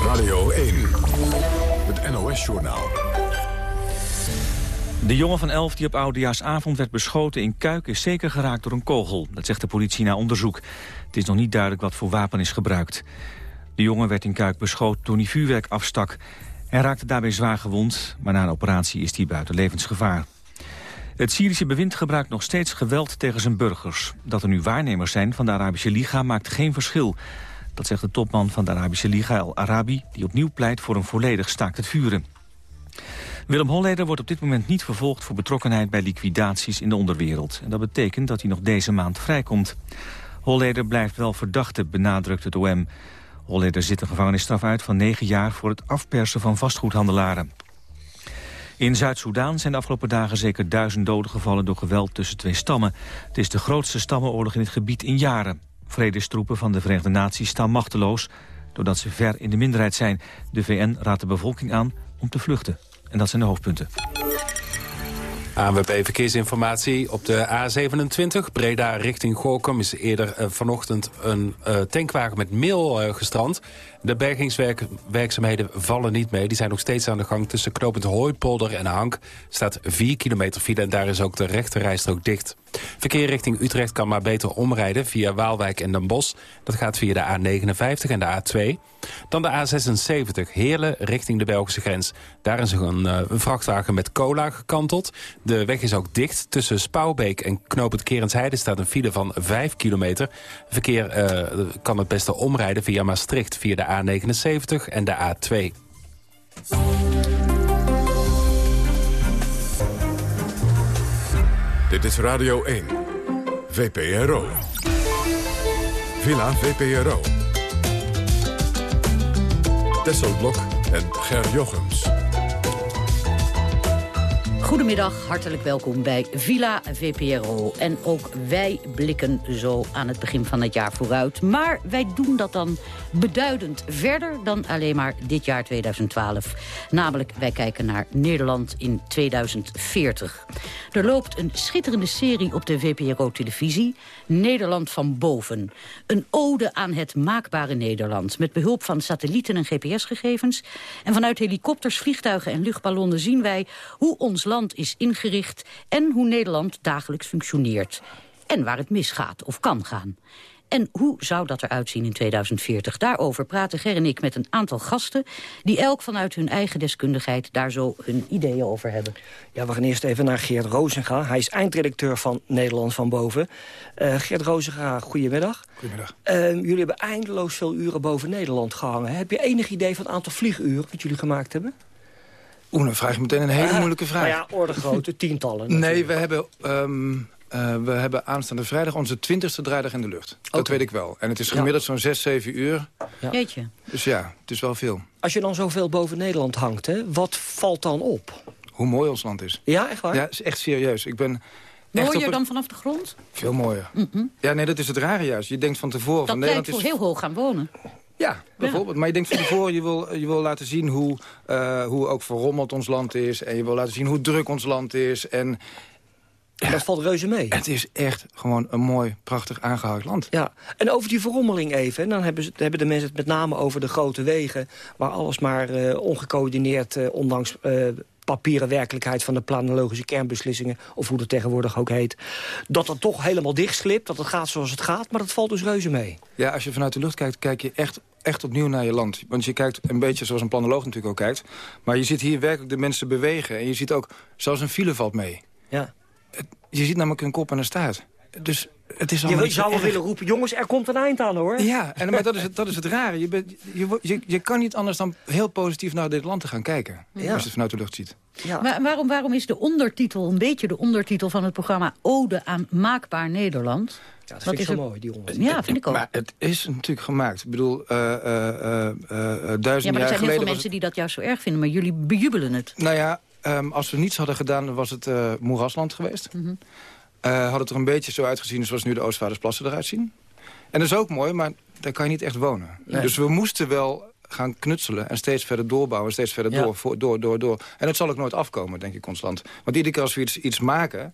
[SPEAKER 1] Radio 1, het NOS-journaal.
[SPEAKER 2] De jongen van 11 die op oudejaarsavond werd beschoten in Kuik... is zeker geraakt door een kogel. Dat zegt de politie na onderzoek. Het is nog niet duidelijk wat voor wapen is gebruikt. De jongen werd in Kuik beschoten toen hij vuurwerk afstak. Hij raakte daarbij zwaar gewond, maar na een operatie is hij buiten levensgevaar. Het Syrische bewind gebruikt nog steeds geweld tegen zijn burgers. Dat er nu waarnemers zijn van de Arabische Liga maakt geen verschil. Dat zegt de topman van de Arabische Liga, El Arabi... die opnieuw pleit voor een volledig staakt het vuren. Willem Holleder wordt op dit moment niet vervolgd voor betrokkenheid bij liquidaties in de onderwereld. En dat betekent dat hij nog deze maand vrijkomt. Holleder blijft wel verdachte, benadrukt het OM. Holleder zit een gevangenisstraf uit van negen jaar voor het afpersen van vastgoedhandelaren. In Zuid-Soedan zijn de afgelopen dagen zeker duizend doden gevallen door geweld tussen twee stammen. Het is de grootste stammenoorlog in het gebied in jaren. Vredestroepen van de Verenigde Naties staan machteloos, doordat ze ver in de minderheid zijn. De VN raadt de bevolking aan om te vluchten. En dat zijn de hoofdpunten.
[SPEAKER 4] ANWB Verkeersinformatie op de A27 Breda richting Gorkum is eerder uh, vanochtend een uh, tankwagen met meel uh, gestrand. De bergingswerkzaamheden vallen niet mee. Die zijn nog steeds aan de gang tussen knopend Hooipolder en Hank. staat 4 kilometer file en daar is ook de rechterrijstrook dicht. Verkeer richting Utrecht kan maar beter omrijden via Waalwijk en Den Bosch. Dat gaat via de A59 en de A2. Dan de A76 Heerlen richting de Belgische grens. Daar is een, uh, een vrachtwagen met cola gekanteld. De weg is ook dicht. Tussen Spouwbeek en Knopend Kerensheide staat een file van 5 kilometer. Verkeer uh, kan het beste omrijden via Maastricht via de A79 en de A2.
[SPEAKER 1] Dit is Radio 1. VPRO. Villa VPRO. Tesselblok en Ger Jochems.
[SPEAKER 22] Goedemiddag, hartelijk welkom bij Villa VPRO. En ook wij blikken zo aan het begin van het jaar vooruit. Maar wij doen dat dan beduidend verder dan alleen maar dit jaar 2012. Namelijk, wij kijken naar Nederland in 2040. Er loopt een schitterende serie op de VPRO-televisie. Nederland van boven. Een ode aan het maakbare Nederland. Met behulp van satellieten en gps-gegevens. En vanuit helikopters, vliegtuigen en luchtballonnen zien wij hoe ons land is ingericht... en hoe Nederland dagelijks functioneert. En waar het misgaat of kan gaan. En hoe zou dat eruit zien in 2040? Daarover praten Ger en ik met een aantal gasten... die elk vanuit hun eigen deskundigheid daar zo hun ideeën over hebben.
[SPEAKER 21] Ja, we gaan eerst even naar Geert Rozenga. Hij is eindredacteur van Nederland van Boven. Uh, Geert Rozenga, goedemiddag.
[SPEAKER 23] Goedemiddag.
[SPEAKER 21] Uh, jullie hebben eindeloos veel uren boven Nederland gehangen. Heb je enig idee van het aantal vlieguren dat jullie gemaakt hebben?
[SPEAKER 23] Oeh, dan vraag je meteen een hele moeilijke vraag.
[SPEAKER 21] Nou ja, orde grote, tientallen. [laughs]
[SPEAKER 23] Nee, we hebben, um, uh, we hebben aanstaande vrijdag onze twintigste draaidag in de lucht. Dat weet ik wel. En het is gemiddeld ja. zo'n 6, 7 uur.
[SPEAKER 22] Ja. Jeetje.
[SPEAKER 23] Dus ja, het is wel veel.
[SPEAKER 21] Als je dan zoveel boven Nederland hangt, hè, wat valt dan op?
[SPEAKER 23] Hoe mooi ons land is.
[SPEAKER 21] Ja, echt waar?
[SPEAKER 23] Ja, is echt serieus. Ik ben...
[SPEAKER 22] Mooier een... dan vanaf de grond?
[SPEAKER 23] Veel mooier. Mm -hmm. Ja, nee, dat is het rare juist. Je denkt van tevoren...
[SPEAKER 22] Dat
[SPEAKER 23] van
[SPEAKER 22] Nederland
[SPEAKER 23] is...
[SPEAKER 22] heel hoog gaan wonen.
[SPEAKER 23] Ja, bijvoorbeeld. Maar je denkt van tevoren, je wil, je wil laten zien hoe, uh, hoe ook verrommeld ons land is. En je wil laten zien hoe druk ons land is. En,
[SPEAKER 21] dat valt reuze mee.
[SPEAKER 23] Het is echt gewoon een mooi, prachtig aangehouden land.
[SPEAKER 21] Ja, en over die verrommeling even. Dan hebben, ze, hebben de mensen het met name over de grote wegen... waar alles maar uh, ongecoördineerd, uh, ondanks papieren werkelijkheid van de planologische kernbeslissingen... of hoe dat tegenwoordig ook heet... dat het toch helemaal dichtslipt, dat het gaat zoals het gaat... maar dat valt dus reuze mee.
[SPEAKER 23] Ja, als je vanuit de lucht kijkt, kijk je echt, echt opnieuw naar je land. Want je kijkt een beetje zoals een planoloog natuurlijk ook kijkt. Maar je ziet hier werkelijk de mensen bewegen. En je ziet ook, zelfs een file valt mee.
[SPEAKER 21] Ja.
[SPEAKER 23] Je ziet namelijk een kop en een staart. Dus het is
[SPEAKER 21] je zou wel willen roepen, jongens, er komt een eind aan, hoor.
[SPEAKER 23] Ja, en, maar dat is, het, dat is het rare. Je, bent, je, je, je, kan niet anders dan heel positief naar dit land te gaan kijken. Ja. Als je het vanuit de lucht ziet.
[SPEAKER 22] Ja. Maar waarom, waarom is de ondertitel, een beetje de ondertitel van het programma... Ode aan maakbaar Nederland?
[SPEAKER 21] Ja, dat vind ik zo mooi, die ondertitel.
[SPEAKER 22] Ja, vind ik ook.
[SPEAKER 23] Maar het is natuurlijk gemaakt. Ik bedoel, uh, uh, uh, duizend jaar geleden... Ja,
[SPEAKER 22] maar er zijn heel veel mensen die dat juist zo erg vinden... maar jullie bejubelen het.
[SPEAKER 23] Nou ja, um, als we niets hadden gedaan, was het uh, moerasland geweest. Mm -hmm. Uh, had het er een beetje zo uitgezien zoals nu de Oostvaardersplassen eruit zien. En dat is ook mooi, maar daar kan je niet echt wonen. Nee. Dus we moesten wel gaan knutselen en steeds verder doorbouwen... steeds verder ja. door, voor, door, door, door. En het zal ook nooit afkomen, denk ik, ons land. Want iedere keer als we iets, iets maken...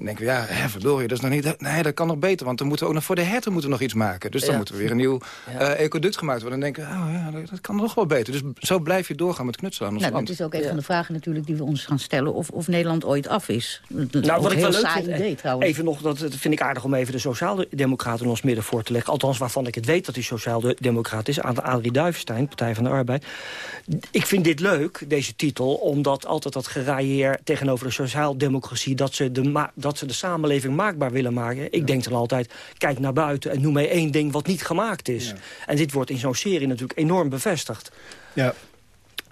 [SPEAKER 23] Dan denken we, ja, hè, verdorie, dat is nog niet... Nee, dat kan nog beter, want dan moeten we ook nog voor de herten moeten we nog iets maken. Dus dan ja. moeten we weer een nieuw ja. uh, ecoduct gemaakt worden. Dan denken we, oh, ja, dat kan nog wel beter. Dus zo blijf je doorgaan met knutselen aan ons
[SPEAKER 22] nou,
[SPEAKER 23] land.
[SPEAKER 22] Dat is ook een van de vragen natuurlijk die we ons gaan stellen... of, of Nederland ooit af is.
[SPEAKER 21] Nou, wat ik wel leuk vind, idee, trouwens. Even nog, dat vind ik aardig om even de Sociaaldemocraten in ons midden voor te leggen. Althans, waarvan ik het weet dat hij Sociaaldemocraat is. Aan de Adrie Duivenstein, Partij van de Arbeid. Ik vind dit leuk, deze titel, omdat altijd dat geraaieer tegenover de sociaaldemocratie... dat ze de, dat ze de samenleving maakbaar willen maken. Ik ja. denk dan altijd, kijk naar buiten en noem mij één ding wat niet gemaakt is. Ja. En dit wordt in zo'n serie natuurlijk enorm bevestigd.
[SPEAKER 23] Ja,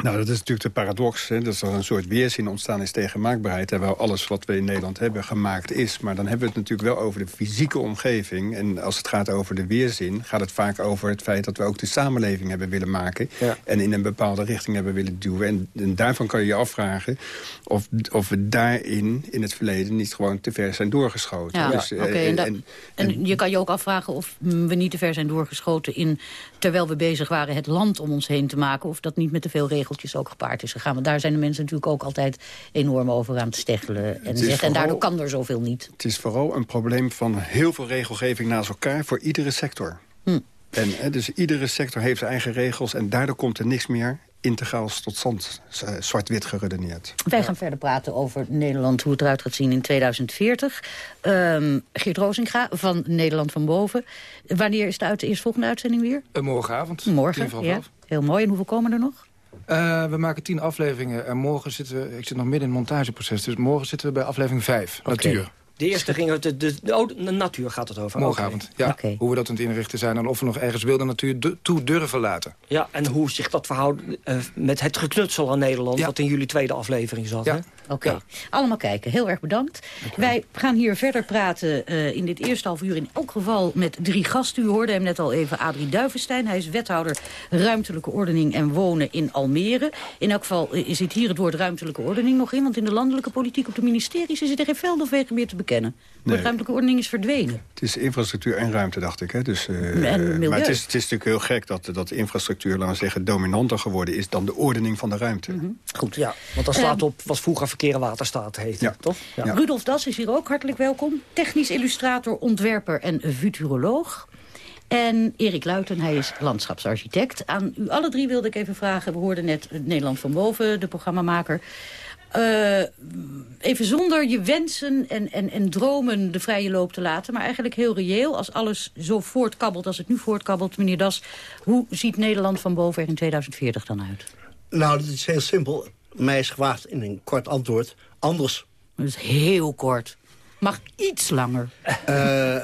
[SPEAKER 24] Nou, dat is natuurlijk de paradox. Hè? Dat er een soort weerzin ontstaan is tegen maakbaarheid. Terwijl alles wat we in Nederland hebben gemaakt is. Maar dan hebben we het natuurlijk wel over de fysieke omgeving. En als het gaat over de weerzin... gaat het vaak over het feit dat we ook de samenleving hebben willen maken. Ja. En in een bepaalde richting hebben willen duwen. En, en, daarvan kan je je afvragen of, of we daarin in het verleden... niet gewoon te ver zijn doorgeschoten.
[SPEAKER 22] Ja, dus, okay, en, en, en, en, je kan je ook afvragen of we niet te ver zijn doorgeschoten... in terwijl we bezig waren het land om ons heen te maken... of dat niet met te veel regels regeltjes ook gepaard is gegaan. Want daar zijn de mensen natuurlijk ook altijd enorm over aan het steggelen. En, zeggen, en daardoor kan er zoveel niet.
[SPEAKER 24] Het is vooral een probleem van heel veel regelgeving naast elkaar... voor iedere sector.
[SPEAKER 22] Hm.
[SPEAKER 24] En, hè, dus iedere sector heeft zijn eigen regels... en daardoor komt er niks meer integraals tot stand, eh, zwart-wit geredeneerd.
[SPEAKER 22] Wij gaan verder praten over Nederland, hoe het eruit gaat zien in 2040. Ehm Geert Rozinga van Nederland van Boven. Wanneer is de uit, eerstvolgende uitzending weer?
[SPEAKER 23] Eh, morgenavond.
[SPEAKER 22] Morgen, ja. Heel mooi. En hoeveel komen er nog?
[SPEAKER 23] Eh, we maken tien afleveringen en morgen zitten we... Ik zit nog midden in het montageproces, dus morgen zitten we bij aflevering 5. Natuur.
[SPEAKER 21] De eerste ging het, de, de, de, oh, de natuur gaat het over.
[SPEAKER 23] Morgenavond, ja. Hoe we dat aan het inrichten zijn en of we nog ergens wilde natuur toe durven laten.
[SPEAKER 21] Ja, en hoe zich dat verhoudt eh, met het geknutsel aan Nederland...
[SPEAKER 23] Ja.
[SPEAKER 21] wat in jullie tweede aflevering zat. Hè?
[SPEAKER 22] Oké, allemaal kijken. Heel erg bedankt. Wij gaan hier verder praten eh, in dit eerste half uur in elk geval met drie gasten. U hoorde hem net al even, Adrie Duivenstein. Hij is wethouder ruimtelijke ordening en wonen in Almere. In elk geval eh, zit hier het woord ruimtelijke ordening nog in... want in de landelijke politiek op de ministeries is er geen veld of wegen meer te bekennen. Het woord
[SPEAKER 24] Nee.
[SPEAKER 22] ruimtelijke ordening is verdwenen.
[SPEAKER 24] Het is infrastructuur en ruimte, dacht ik. Hè? Dus, eh,
[SPEAKER 22] En milieu.
[SPEAKER 24] maar het is, het is natuurlijk heel gek dat, dat de infrastructuur, laten we zeggen, dominanter geworden is dan de ordening van de ruimte.
[SPEAKER 22] Goed.
[SPEAKER 21] Ja, want dat slaat op wat vroeger Verkeer en Waterstaat heette, toch? Ja.
[SPEAKER 22] Rudolf Das is hier ook, hartelijk welkom. Technisch illustrator, ontwerper en futuroloog. En Erik Luiten, hij is landschapsarchitect. Aan u alle drie wilde ik even vragen. We hoorden net Nederland van Boven, de programmamaker. Eh, even zonder je wensen en, en, en dromen de vrije loop te laten. Maar eigenlijk heel reëel. Als alles zo voortkabbelt als het nu voortkabbelt, meneer Das. Hoe ziet Nederland van Boven er in 2040 dan uit?
[SPEAKER 25] Nou, dat is heel simpel. Mij is gewaagd in een kort antwoord. Anders.
[SPEAKER 22] Dat is heel kort. Mag iets langer.
[SPEAKER 25] Eh,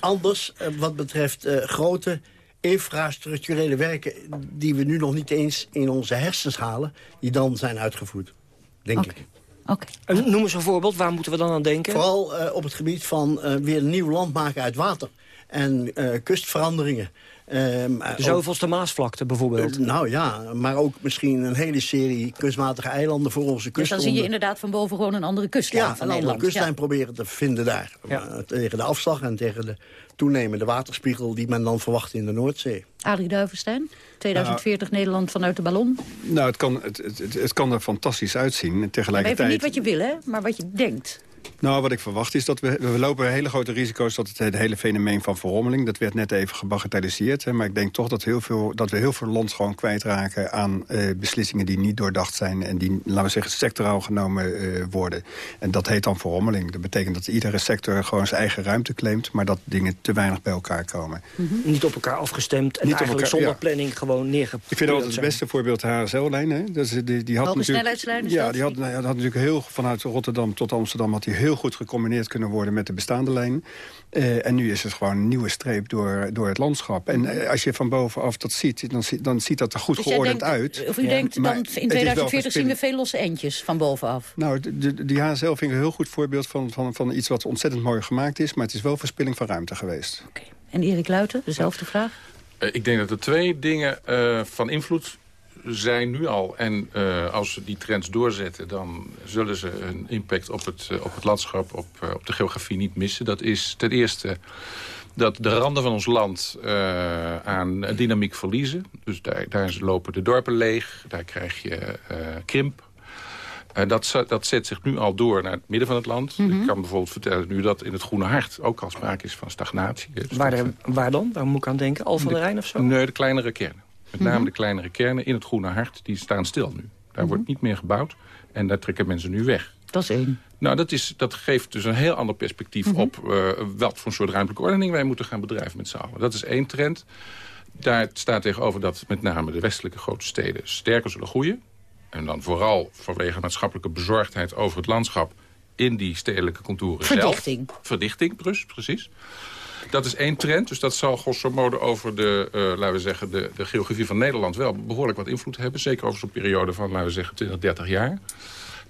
[SPEAKER 25] anders eh, wat betreft eh, grote infrastructurele werken... die we nu nog niet eens in onze hersens halen... die dan zijn uitgevoerd, denk ik.
[SPEAKER 21] En noem eens een voorbeeld, waar moeten we dan aan denken?
[SPEAKER 25] Vooral eh, op het gebied van eh, weer nieuw land maken uit water. En eh, kustveranderingen. Ehm,
[SPEAKER 21] De zoveelste Maasvlakte bijvoorbeeld.
[SPEAKER 25] Eh, nou ja, maar ook misschien een hele serie kunstmatige eilanden voor onze
[SPEAKER 22] Dus
[SPEAKER 25] kust.
[SPEAKER 22] dan zie je inderdaad van boven gewoon een andere kustlijn
[SPEAKER 25] Ja,
[SPEAKER 22] van
[SPEAKER 25] een andere kustlijn
[SPEAKER 22] Ja.
[SPEAKER 25] proberen te vinden daar. Eh, tegen de afslag en tegen de toenemende waterspiegel... die men dan verwacht in de Noordzee.
[SPEAKER 22] Adrie Duivenstein, 2040 Nederland vanuit de ballon.
[SPEAKER 24] Nou, het kan, het, het, het, kan er fantastisch uitzien. En
[SPEAKER 22] Maar even
[SPEAKER 24] tegelijkertijd...
[SPEAKER 22] niet wat je wil, hè, maar wat je denkt.
[SPEAKER 24] Nou, wat ik verwacht is dat we, we lopen hele grote risico's... dat het, het hele fenomeen van verrommeling... dat werd net even gebagatelliseerd. Hè, maar ik denk toch dat, heel veel, dat we heel veel land gewoon kwijtraken... aan eh, beslissingen die niet doordacht zijn... en die, laten we zeggen, sectoraal genomen eh, worden. En dat heet dan verrommeling. Dat betekent dat iedere sector gewoon zijn eigen ruimte claimt... maar dat dingen te weinig bij elkaar komen.
[SPEAKER 21] Niet op elkaar afgestemd en
[SPEAKER 24] Niet op
[SPEAKER 21] eigenlijk
[SPEAKER 24] elkaar,
[SPEAKER 26] zonder
[SPEAKER 21] planning gewoon neergepleurd
[SPEAKER 24] Ik vind altijd het beste voorbeeld de HSL-lijn. hè. Dat is- Die, die had
[SPEAKER 22] Hoge
[SPEAKER 24] natuurlijk-
[SPEAKER 22] snelheidslijn is
[SPEAKER 24] Ja,
[SPEAKER 22] dat?
[SPEAKER 24] die had, nou had natuurlijk heel vanuit Rotterdam tot Amsterdam... had die heel goed gecombineerd kunnen worden met de bestaande lijn. Eh, en nu is het gewoon een nieuwe streep door, door het landschap. En eh, als je van bovenaf dat ziet, dan, ziet- dan ziet dat er goed
[SPEAKER 22] Dus
[SPEAKER 24] geordend
[SPEAKER 22] denkt,
[SPEAKER 24] uit.
[SPEAKER 22] Of u denkt, dan in
[SPEAKER 24] is wel
[SPEAKER 22] 2040 zien we veel losse eentjes van bovenaf.
[SPEAKER 24] Nou, de, de- die HSL vind ik een heel goed voorbeeld van, van, van iets wat ontzettend mooi gemaakt is. Maar het is wel verspilling van ruimte geweest.
[SPEAKER 22] En Erik Luiten, dezelfde vraag.
[SPEAKER 27] Eh, ik denk dat er twee dingen eh, van invloed zijn nu al. En eh, als ze die trends doorzetten... dan zullen ze een impact op het, eh, op het landschap, op, eh, op de geografie niet missen. Dat is ten eerste dat de randen van ons land aan dynamiek verliezen. Dus daar, daar lopen de dorpen leeg, daar krijg je krimp. Eh, dat, dat zet zich nu al door naar het midden van het land.
[SPEAKER 21] Mhm.
[SPEAKER 27] Ik kan bijvoorbeeld vertellen nu dat in het Groene Hart ook al sprake is van stagnatie. Dus
[SPEAKER 21] Waar, waar dan? Waar moet ik aan denken? Al van de, Rijn of zo?
[SPEAKER 27] Nee, de kleinere kernen. Met
[SPEAKER 21] Mhm.
[SPEAKER 27] name de kleinere kernen in het Groene Hart, die staan stil nu. Daar
[SPEAKER 21] Mhm.
[SPEAKER 27] wordt niet meer gebouwd en daar trekken mensen nu weg.
[SPEAKER 22] Dat is één.
[SPEAKER 27] Nou, dat, is, dat geeft dus een heel ander perspectief
[SPEAKER 21] Mhm.
[SPEAKER 27] op eh, wat voor soort ruimtelijke ordening wij moeten gaan bedrijven met z'n allen. Dat is één trend. Daar staat tegenover dat met name de westelijke grote steden sterker zullen groeien. En dan vooral vanwege maatschappelijke bezorgdheid over het landschap in die stedelijke contouren
[SPEAKER 22] Verdichting.
[SPEAKER 27] zelf. Verdichting, precies, precies. Dat is één trend, dus dat zal grosso modo over de, eh, laten we zeggen, de, de geografie van Nederland wel behoorlijk wat invloed hebben. Zeker over zo'n periode van, laten we zeggen, 20, 30 jaar.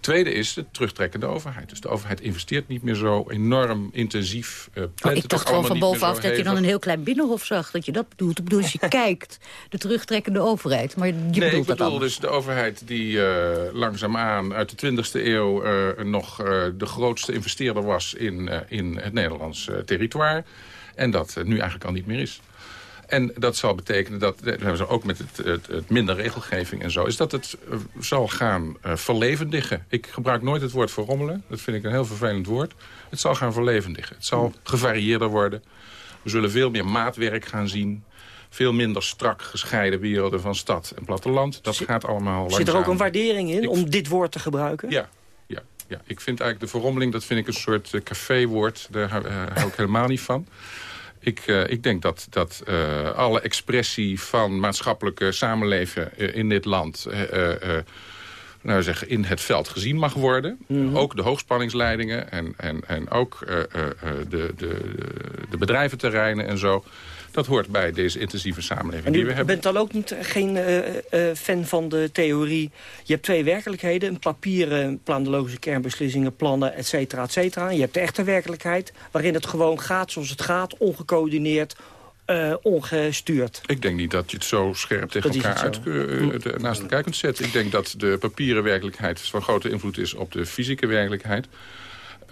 [SPEAKER 27] Tweede is de terugtrekkende overheid. Dus de overheid investeert niet meer zo enorm intensief.
[SPEAKER 22] Maar
[SPEAKER 27] plant
[SPEAKER 22] ik dacht gewoon van bovenaf dat je dan een heel klein binnenhof zag. Dat je dat bedoelt. Ik bedoel, als je [laughs] kijkt, de terugtrekkende overheid. Maar je
[SPEAKER 27] nee,
[SPEAKER 22] bedoelt
[SPEAKER 27] ik bedoel dus de overheid die eh, langzaamaan uit de 20e eeuw nog de grootste investeerder was in, in het Nederlands territoire. En dat eh, nu eigenlijk al niet meer is. En dat zal betekenen dat, dat hebben ze ook met het, het, het, minder regelgeving en zo... is dat het uh, zal gaan uh, verlevendigen. Ik gebruik nooit het woord verrommelen. Dat vind ik een heel vervelend woord. Het zal gaan verlevendigen. Het zal gevarieerder worden. We zullen veel meer maatwerk gaan zien veel minder strak gescheiden werelden van stad en platteland. Dat gaat allemaal langzaam.
[SPEAKER 21] Zit er ook een waardering in om dit woord te gebruiken?
[SPEAKER 27] Ja, ja. Ik vind eigenlijk de verrommeling, dat vind ik een soort uh, caféwoord. Daar hou, uh, hou ik helemaal niet van. Ik, uh, ik denk dat, dat alle expressie van maatschappelijke samenleven in dit land... nou zeggen, in het veld gezien mag worden. Mm -hmm. Ook de hoogspanningsleidingen en, en, en ook de, de, de bedrijventerreinen en zo dat hoort bij deze intensieve samenleving
[SPEAKER 21] en
[SPEAKER 27] die we hebben.
[SPEAKER 21] bent dan ook niet geen uh, uh, fan van de theorie... je hebt twee werkelijkheden, een papieren planologische kernbeslissingen, plannen, et cetera, et cetera. Je hebt de echte werkelijkheid, waarin het gewoon gaat zoals het gaat, ongecoördineerd, uh, ongestuurd.
[SPEAKER 27] Ik denk niet dat je het zo scherp tegen dat elkaar uit, uh, naast elkaar kunt zetten. Ik denk dat de papieren werkelijkheid van grote invloed is op de fysieke werkelijkheid.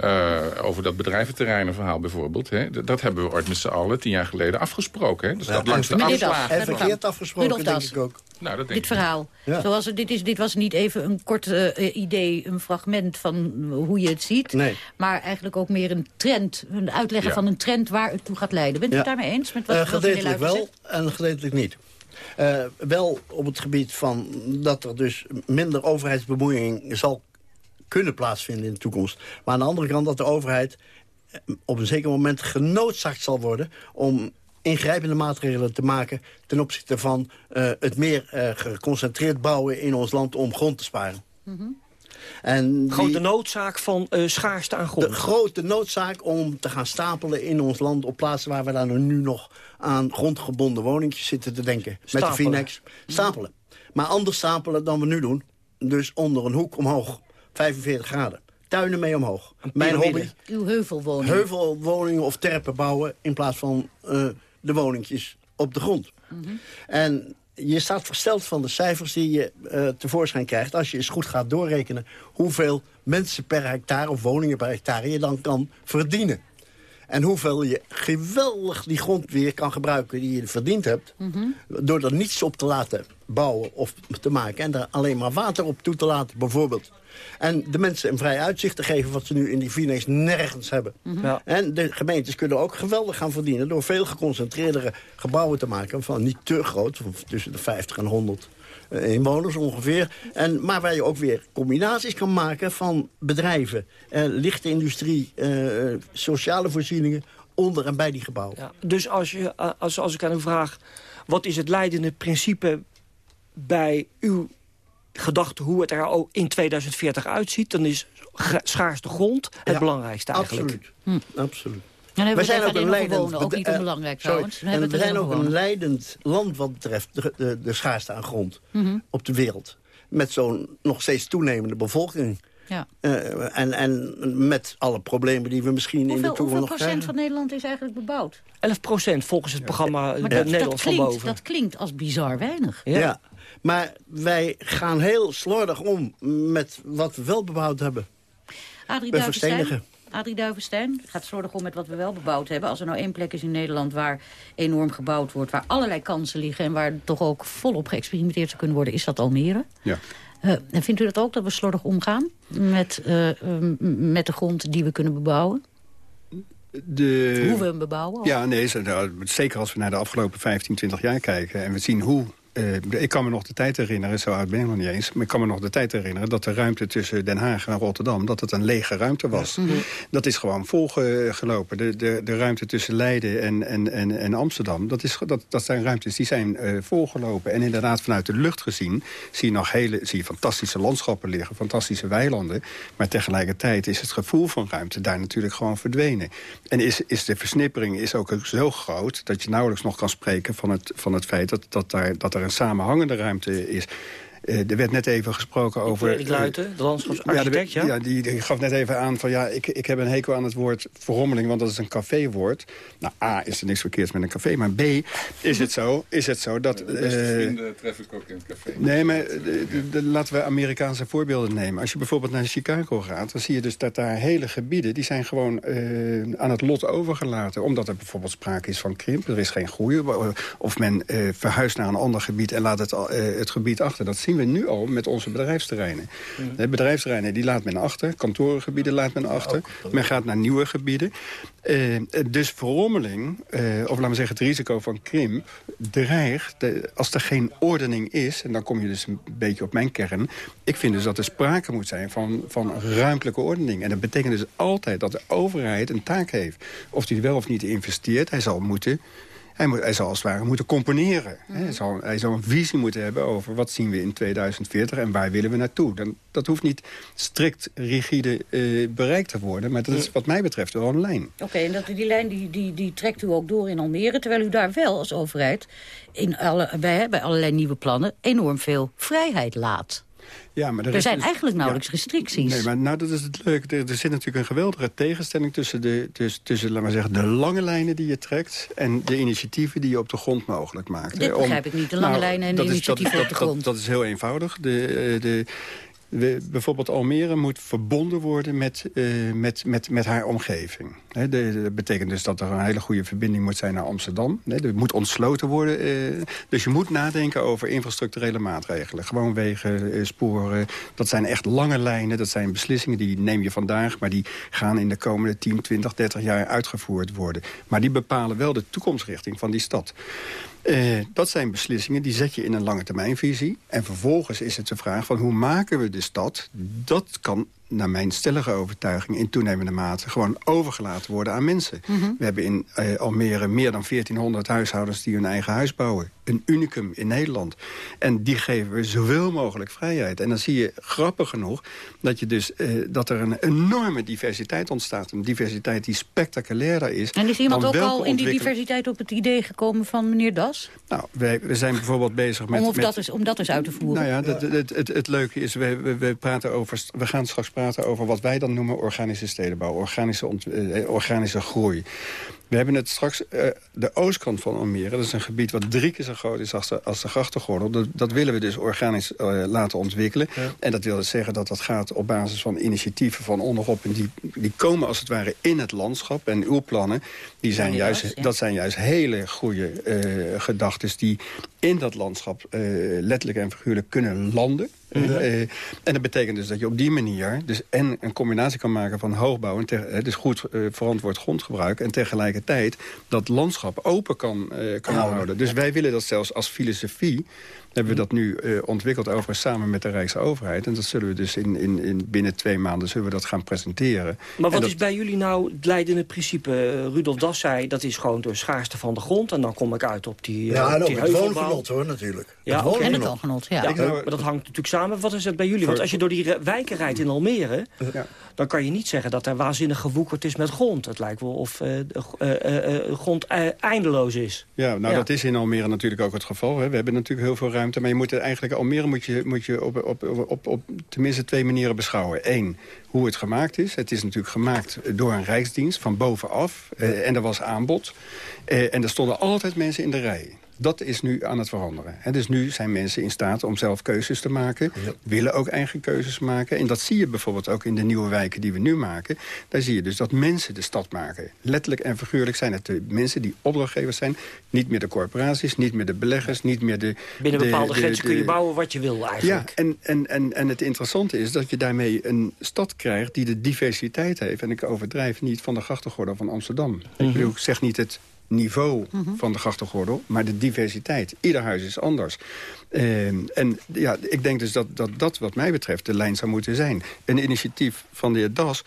[SPEAKER 27] Uh, over dat bedrijventerreinenverhaal bijvoorbeeld. Hè, dat hebben we ooit met z'n allen tien jaar geleden afgesproken. Hè? Dus
[SPEAKER 25] ja,
[SPEAKER 21] dat
[SPEAKER 25] langs de afslagen. En verkeerd afgesproken, denk ik ook.
[SPEAKER 22] Nou, dat denk dit verhaal. Ja. Zoals, dit, is, dit was niet even een kort uh, idee, een fragment van hoe je het ziet.
[SPEAKER 25] Nee.
[SPEAKER 22] Maar eigenlijk ook meer een trend, een uitleggen ja. van een trend waar het toe gaat leiden. Bent u het daarmee eens? Met wat,
[SPEAKER 25] uh, gedeeltelijk wel en gedeeltelijk niet. Uh, wel op het gebied van dat er dus minder overheidsbemoeiing zal kunnen plaatsvinden in de toekomst. Maar aan de andere kant dat de overheid op een zeker moment genoodzaakt zal worden... om ingrijpende maatregelen te maken ten opzichte van uh, het meer uh, geconcentreerd bouwen in ons land om grond te sparen.
[SPEAKER 21] Mm -hmm. En die, grote noodzaak van uh, schaarste aan grond.
[SPEAKER 25] De grote noodzaak om te gaan stapelen in ons land... op plaatsen waar we dan nu nog aan grondgebonden woningjes zitten te denken.
[SPEAKER 21] Stapelen.
[SPEAKER 25] Met de Finex. Stapelen. Maar anders stapelen dan we nu doen. Dus onder een hoek omhoog. 45 graden. Tuinen mee omhoog. Mijn hobby.
[SPEAKER 22] Uw heuvelwoning.
[SPEAKER 25] Heuvelwoningen of terpen bouwen in plaats van uh, de woningjes op de grond. Mm -hmm. En je staat versteld van de cijfers die je uh, tevoorschijn krijgt... als je eens goed gaat doorrekenen hoeveel mensen per hectare... of woningen per hectare je dan kan verdienen. En hoeveel je geweldig die grond weer kan gebruiken die je verdiend hebt... Mm -hmm. door er niets op te laten bouwen of te maken... en er alleen maar water op toe te laten, bijvoorbeeld. En de mensen een vrij uitzicht te geven... wat ze nu in die Finex nergens hebben. Mm -hmm. ja. En de gemeentes kunnen ook geweldig gaan verdienen... door veel geconcentreerdere gebouwen te maken... van niet te groot, tussen de 50 en 100 inwoners ongeveer. En, maar waar je ook weer combinaties kan maken van bedrijven. Eh, lichte industrie, eh, sociale voorzieningen onder en bij die gebouwen.
[SPEAKER 21] Ja, dus als, je, als, als ik aan u vraag... wat is het leidende principe bij uw gedachte hoe het er ook in 2040 uitziet... dan is schaarste grond het ja, belangrijkste eigenlijk.
[SPEAKER 25] Absoluut. Hm. absoluut.
[SPEAKER 22] We zijn ook een leidend, wonen, ook niet onbelangrijk trouwens.
[SPEAKER 25] We, en we zijn ook een leidend land wat betreft de, de, de schaarste aan grond mm -hmm. op de wereld. Met zo'n nog steeds toenemende bevolking.
[SPEAKER 22] Ja.
[SPEAKER 25] Uh, en, en met alle problemen die we misschien
[SPEAKER 22] hoeveel,
[SPEAKER 25] in de toekomst nog
[SPEAKER 22] procent krijgen. van Nederland is eigenlijk bebouwd?
[SPEAKER 21] 11 procent volgens het programma
[SPEAKER 22] ja.
[SPEAKER 21] de Nederland
[SPEAKER 22] van
[SPEAKER 21] boven.
[SPEAKER 22] Dat klinkt als bizar weinig.
[SPEAKER 25] Ja. ja. Maar wij gaan heel slordig om met wat we wel bebouwd hebben.
[SPEAKER 22] Adrie Duivenstein, Adrie Duivenstein gaat slordig om met wat we wel bebouwd hebben. Als er nou één plek is in Nederland waar enorm gebouwd wordt... waar allerlei kansen liggen en waar toch ook volop geëxperimenteerd zou kunnen worden... is dat Almere.
[SPEAKER 24] Ja.
[SPEAKER 22] Uh, en vindt u dat ook, dat we slordig omgaan met, uh, um, met de grond die we kunnen bebouwen?
[SPEAKER 24] De...
[SPEAKER 22] Hoe we hem bebouwen? Of?
[SPEAKER 24] Ja, nee, zeker als we naar de afgelopen 15, 20 jaar kijken... en we zien hoe uh, ik kan me nog de tijd herinneren, zo oud ben ik nog niet eens... maar ik kan me nog de tijd herinneren dat de ruimte tussen Den Haag en Rotterdam... dat het een lege ruimte was. Mm -hmm. Dat is gewoon volgelopen. De, de, de ruimte tussen Leiden en, en, en, en Amsterdam, dat, is, dat, dat zijn ruimtes die zijn uh, volgelopen. En inderdaad, vanuit de lucht gezien zie je nog hele, zie je fantastische landschappen liggen... fantastische weilanden. Maar tegelijkertijd is het gevoel van ruimte daar natuurlijk gewoon verdwenen. En is, is de versnippering is ook zo groot... dat je nauwelijks nog kan spreken van het, van het feit dat, dat, daar, dat er een samenhangende ruimte is. Eh, er werd net even gesproken over...
[SPEAKER 21] Erik Luiten, de landschapsarchitect,
[SPEAKER 24] ja? Ja, die, die, gaf net even aan van ja, ik, ik heb een hekel aan het woord verrommeling... want dat is een caféwoord. Nou, A, is er niks verkeerds met een café. Maar B, is het zo, is het zo dat...
[SPEAKER 27] De beste vrienden tref ik ook in een café.
[SPEAKER 24] Nee, maar laten we Amerikaanse voorbeelden nemen. Als je bijvoorbeeld naar Chicago gaat... dan zie je dus dat daar hele gebieden... die zijn gewoon aan het lot overgelaten. Omdat er bijvoorbeeld sprake is van krimp. Er is geen groei. Of men verhuist naar een ander gebied en laat het, het gebied achter. Dat zien we nu al met onze bedrijfsterreinen. De bedrijfsterreinen die laat men achter. Kantorengebieden laat men achter. Men gaat naar nieuwe gebieden. Uh, dus verrommeling, uh, of laten we zeggen het risico van krimp... dreigt, de, als er geen ordening is... en dan kom je dus een beetje op mijn kern... ik vind dus dat er sprake moet zijn van, van ruimtelijke ordening. En dat betekent dus altijd dat de overheid een taak heeft. Of die wel of niet investeert, hij zal moeten hij, moet, hij zal als het ware moeten componeren. Hij, zal, hij zal een visie moeten hebben over wat zien we in 2040 en waar willen we naartoe. Dan, dat hoeft niet strikt rigide uh, bereikt te worden, maar dat is wat mij betreft wel een lijn.
[SPEAKER 22] Oké, en dat, die lijn die, die, die trekt u ook door in Almere, terwijl u daar wel als overheid in alle, bij, bij allerlei nieuwe plannen enorm veel vrijheid laat.
[SPEAKER 24] Ja, maar
[SPEAKER 22] er, zijn dus- eigenlijk nauwelijks restricties.
[SPEAKER 24] Nee, maar nou, dat is het leuke. Er, er, zit natuurlijk een geweldige tegenstelling tussen, de, tussen, tussen laten we zeggen, de lange lijnen die je trekt... en de initiatieven die je op de grond mogelijk maakt.
[SPEAKER 22] Dit begrijp ik niet, de lange nou, lijnen en de initiatieven
[SPEAKER 24] op
[SPEAKER 22] de grond.
[SPEAKER 24] Dat, dat, is heel eenvoudig. De, eh, de, we, bijvoorbeeld Almere moet verbonden worden met, uh, met, met, met haar omgeving. Dat betekent dus dat er een hele goede verbinding moet zijn naar Amsterdam. He, er moet ontsloten worden. Uh, dus je moet nadenken over infrastructurele maatregelen. Gewoon wegen, uh, sporen. Dat zijn echt lange lijnen. Dat zijn beslissingen die neem je vandaag... maar die gaan in de komende 10, 20, 30 jaar uitgevoerd worden. Maar die bepalen wel de toekomstrichting van die stad. Uh, dat zijn beslissingen die zet je in een lange termijnvisie. En vervolgens is het de vraag van hoe maken we de stad... dat kan naar mijn stellige overtuiging in toenemende mate... gewoon overgelaten worden aan mensen. Mhm. We hebben in uh, Almere meer dan 1400 huishoudens die hun eigen huis bouwen. Een unicum in Nederland. En die geven we zoveel mogelijk vrijheid. En dan zie je grappig genoeg dat, je dus, uh, dat er een enorme diversiteit ontstaat. Een diversiteit die spectaculairder is.
[SPEAKER 22] En is iemand ook al in die diversiteit op het idee gekomen van meneer Das?
[SPEAKER 24] Nou, wij, we zijn bijvoorbeeld bezig met...
[SPEAKER 22] Om, dat, is, om dat eens uit te voeren.
[SPEAKER 24] Nou ja, het, het, het, het leuke is, we, we, we, praten over, we gaan straks praten over wat wij dan noemen organische stedenbouw. Organische, uh, organische groei. We hebben het straks, uh, de oostkant van Almere... dat is een gebied wat drie keer zo groot is als de, als de grachtengordel. Dat, dat willen we dus organisch uh, laten ontwikkelen. En dat wil dus zeggen dat dat gaat op basis van initiatieven van onderop. En die, die komen als het ware in het landschap. En uw plannen, die zijn juist, dat zijn juist hele goede uh, gedachten... die in dat landschap letterlijk en figuurlijk kunnen landen. -hmm. uh, en dat betekent dus dat je op die manier dus en een combinatie kan maken van hoogbouw... en dus goed uh, verantwoord grondgebruik... en tegelijkertijd dat landschap open kan, kan houden. Dus wij willen dat zelfs als filosofie hebben we dat nu uh, ontwikkeld over samen met de Rijksoverheid. En dat zullen we dus in, in, in binnen twee maanden zullen we dat gaan presenteren.
[SPEAKER 21] Maar wat
[SPEAKER 24] dat...
[SPEAKER 21] is bij jullie nou het leidende principe? Uh, Rudolf Das zei, dat is gewoon de schaarste van de grond. En dan kom ik uit op die uh,
[SPEAKER 25] Ja, en
[SPEAKER 21] ook
[SPEAKER 25] het woongenot hoor, natuurlijk.
[SPEAKER 22] Ja,
[SPEAKER 25] het
[SPEAKER 22] woongenot. en het woongenot, ja.
[SPEAKER 21] ja maar dat hangt natuurlijk samen. Wat is het bij jullie? Want als je door die wijken rijdt in Almere... Ja. dan kan je niet zeggen dat er waanzinnig gewoekerd is met grond. Het lijkt wel of grond eindeloos is.
[SPEAKER 24] Ja, nou dat is in Almere natuurlijk ook het geval. Hè. We hebben natuurlijk heel veel ruimte, maar je moet het eigenlijk Almere moet je, moet je op, op, op, op tenminste twee manieren beschouwen. Eén, hoe het gemaakt is. Het is natuurlijk gemaakt door een rijksdienst van bovenaf. Eh, en er was aanbod. Eh, en er stonden altijd mensen in de rij. Dat is nu aan het veranderen. Dus nu zijn mensen in staat om zelf keuzes te maken. Ja. Willen ook eigen keuzes maken. En dat zie je bijvoorbeeld ook in de nieuwe wijken die we nu maken. Daar zie je dus dat mensen de stad maken. Letterlijk en figuurlijk zijn het de mensen die opdrachtgevers zijn. Niet meer de corporaties, niet meer de beleggers, niet meer de...
[SPEAKER 21] Binnen
[SPEAKER 24] de,
[SPEAKER 21] bepaalde de, grenzen de, kun je bouwen wat je wil eigenlijk.
[SPEAKER 24] Ja, en, en, en, en het interessante is dat je daarmee een stad krijgt die de diversiteit heeft. En ik overdrijf niet van de grachtengordel van Amsterdam. Mm -hmm. Ik bedoel, ik zeg niet het niveau mm -hmm. van de grachtengordel, maar de diversiteit. Ieder huis is anders. Uh, en ja, ik denk dus dat, dat dat wat mij betreft de lijn zou moeten zijn. Een initiatief van de heer Das,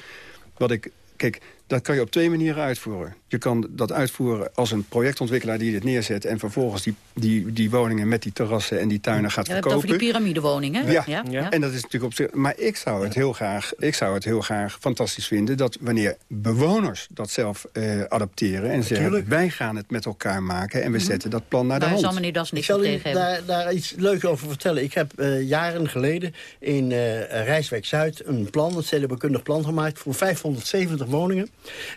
[SPEAKER 24] wat ik... Kijk, Dat kan je op twee manieren uitvoeren. Je kan dat uitvoeren als een projectontwikkelaar die dit neerzet... en vervolgens die, die, die woningen met die terrassen en die tuinen gaat
[SPEAKER 22] Je hebt het
[SPEAKER 24] verkopen.
[SPEAKER 22] over die piramidewoningen.
[SPEAKER 24] Ja.
[SPEAKER 22] Ja, ja.
[SPEAKER 24] en dat is natuurlijk op zich... Maar ik zou, het heel graag, ik zou het heel graag fantastisch vinden... dat wanneer bewoners dat zelf eh, adapteren en zeggen...
[SPEAKER 25] Tuurlijk.
[SPEAKER 24] wij gaan het met elkaar maken en we
[SPEAKER 22] Mhm.
[SPEAKER 24] zetten dat plan naar de
[SPEAKER 22] Daar
[SPEAKER 24] hand.
[SPEAKER 22] zal meneer Das
[SPEAKER 25] Ik
[SPEAKER 22] niks
[SPEAKER 25] zal
[SPEAKER 22] tegen hebben.
[SPEAKER 25] daar, daar iets leuks over vertellen. Ik heb eh, jaren geleden in eh Rijswijk Zuid een plan, een stedenbouwkundig plan gemaakt voor 570 woningen.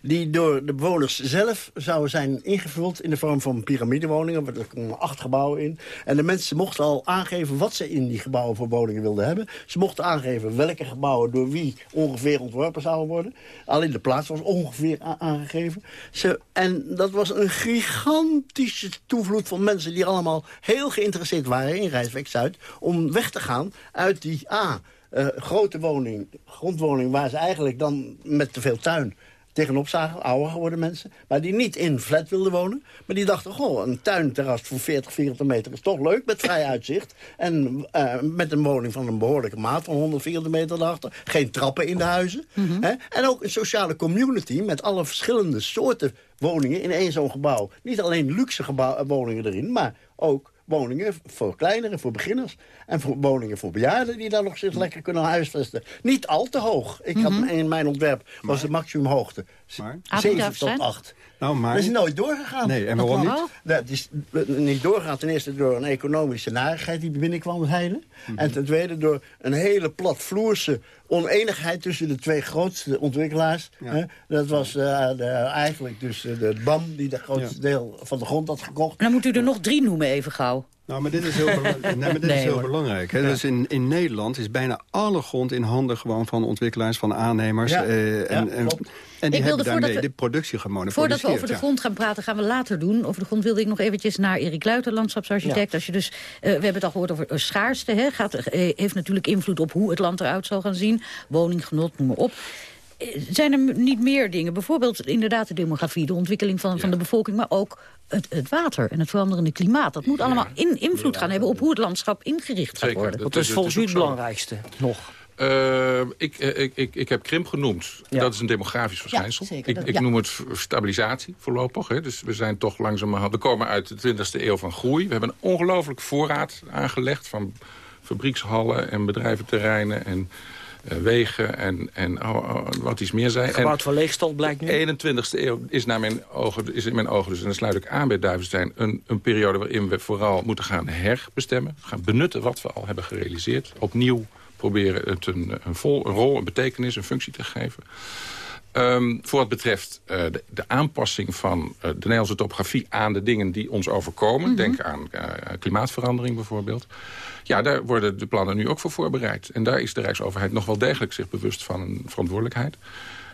[SPEAKER 25] Die door de bewoners zelf zouden zijn ingevuld in de vorm van piramidewoningen. Er komen acht gebouwen in. En de mensen mochten al aangeven wat ze in die gebouwen voor woningen wilden hebben. Ze mochten aangeven welke gebouwen door wie ongeveer ontworpen zouden worden. Alleen de plaats was ongeveer aangegeven. Ze, en dat was een gigantische toevloed van mensen die allemaal heel geïnteresseerd waren in Rijswijk Zuid om weg te gaan uit die A. eh, grote woning, grondwoning, waar ze eigenlijk dan met te veel tuin tegenop zagen, ouder geworden mensen, maar die niet in flat wilden wonen, maar die dachten, goh, een tuinterras voor 40, 40 meter is toch leuk, met vrij uitzicht, en eh, met een woning van een behoorlijke maat van 140 meter daarachter, geen trappen in de huizen, hè? en ook een sociale community met alle verschillende soorten woningen in één zo'n gebouw. Niet alleen luxe gebouw, woningen erin, maar ook woningen voor kleinere, voor beginners. En voor woningen voor bejaarden die daar nog zich lekker kunnen huisvesten. Niet al te hoog. Ik had in mijn ontwerp was de maximumhoogte
[SPEAKER 24] Maar?
[SPEAKER 25] 7 tot 8.
[SPEAKER 24] Nou, maar...
[SPEAKER 25] Dat is nooit doorgegaan.
[SPEAKER 24] Nee, en waarom niet?
[SPEAKER 25] Dat is niet doorgegaan. Ten eerste door een economische narigheid die binnenkwam heilen.
[SPEAKER 24] Mhm.
[SPEAKER 25] En ten tweede door een hele platvloerse oneenigheid tussen de twee grootste ontwikkelaars.
[SPEAKER 24] Ja.
[SPEAKER 25] Hè? Dat was eh, de, eigenlijk dus eh, de BAM die de grootste deel van de grond had gekocht.
[SPEAKER 22] Dan moet u er nog drie noemen even gauw.
[SPEAKER 24] Nou, maar dit is heel, belang- [laughs] nee, maar dit
[SPEAKER 22] Nee,
[SPEAKER 24] is heel belangrijk. Hè? Dus in, in Nederland is bijna alle grond in handen gewoon van ontwikkelaars, van aannemers.
[SPEAKER 25] Ja.
[SPEAKER 24] eh, en,
[SPEAKER 25] Ja,
[SPEAKER 24] en. En die
[SPEAKER 22] Ik wilde
[SPEAKER 24] hebben
[SPEAKER 22] voordat
[SPEAKER 24] daarmee
[SPEAKER 22] we-
[SPEAKER 24] de productie gemonopoliseerd.
[SPEAKER 22] Voordat we over de
[SPEAKER 24] ja.
[SPEAKER 22] grond gaan praten, gaan we later doen. Over de grond wilde ik nog eventjes naar Erik Luiter, landschapsarchitect. Als je dus, eh, we hebben het al gehoord over eh, schaarste. Hè, gaat, eh, heeft natuurlijk invloed op hoe het land eruit zal gaan zien. Woninggenot, noem maar op. Zijn er niet meer dingen? Bijvoorbeeld inderdaad de demografie, de ontwikkeling van, van de bevolking... maar ook het, het water en het veranderende klimaat. Dat moet allemaal in, invloed gaan hebben op hoe het landschap ingericht gaat
[SPEAKER 27] Zeker,
[SPEAKER 22] worden.
[SPEAKER 27] dat
[SPEAKER 21] Dat is
[SPEAKER 27] is-
[SPEAKER 21] volgens
[SPEAKER 27] het
[SPEAKER 21] u het belangrijkste nog.
[SPEAKER 27] Eh, ik, eh, ik, ik, ik heb krimp genoemd.
[SPEAKER 21] Ja.
[SPEAKER 27] Dat is een demografisch verschijnsel.
[SPEAKER 22] zeker,
[SPEAKER 27] ik
[SPEAKER 22] dat-
[SPEAKER 27] ik
[SPEAKER 22] ja.
[SPEAKER 27] noem het stabilisatie voorlopig. Hè. Dus we zijn toch langzamerhand... We komen uit de 20e eeuw van groei. We hebben een ongelooflijk voorraad aangelegd... van fabriekshallen en bedrijventerreinen en eh, wegen en, en oh, oh, wat iets meer zijn.
[SPEAKER 21] Gebouwd van leegstand blijkt nu.
[SPEAKER 27] En 21e eeuw is, naar mijn ogen, is in mijn ogen, dus en dan sluit ik aan bij Duivenstein... Een, een periode waarin we vooral moeten gaan herbestemmen. Gaan benutten wat we al hebben gerealiseerd. Opnieuw proberen het een, een, vol, een rol, een betekenis, een functie te geven. Ehm, voor wat betreft eh, de, de aanpassing van eh, de Nederlandse topografie aan de dingen die ons overkomen. Denk aan eh, klimaatverandering bijvoorbeeld. Ja, daar worden de plannen nu ook voor voorbereid. En daar is de Rijksoverheid nog wel degelijk zich bewust van een verantwoordelijkheid.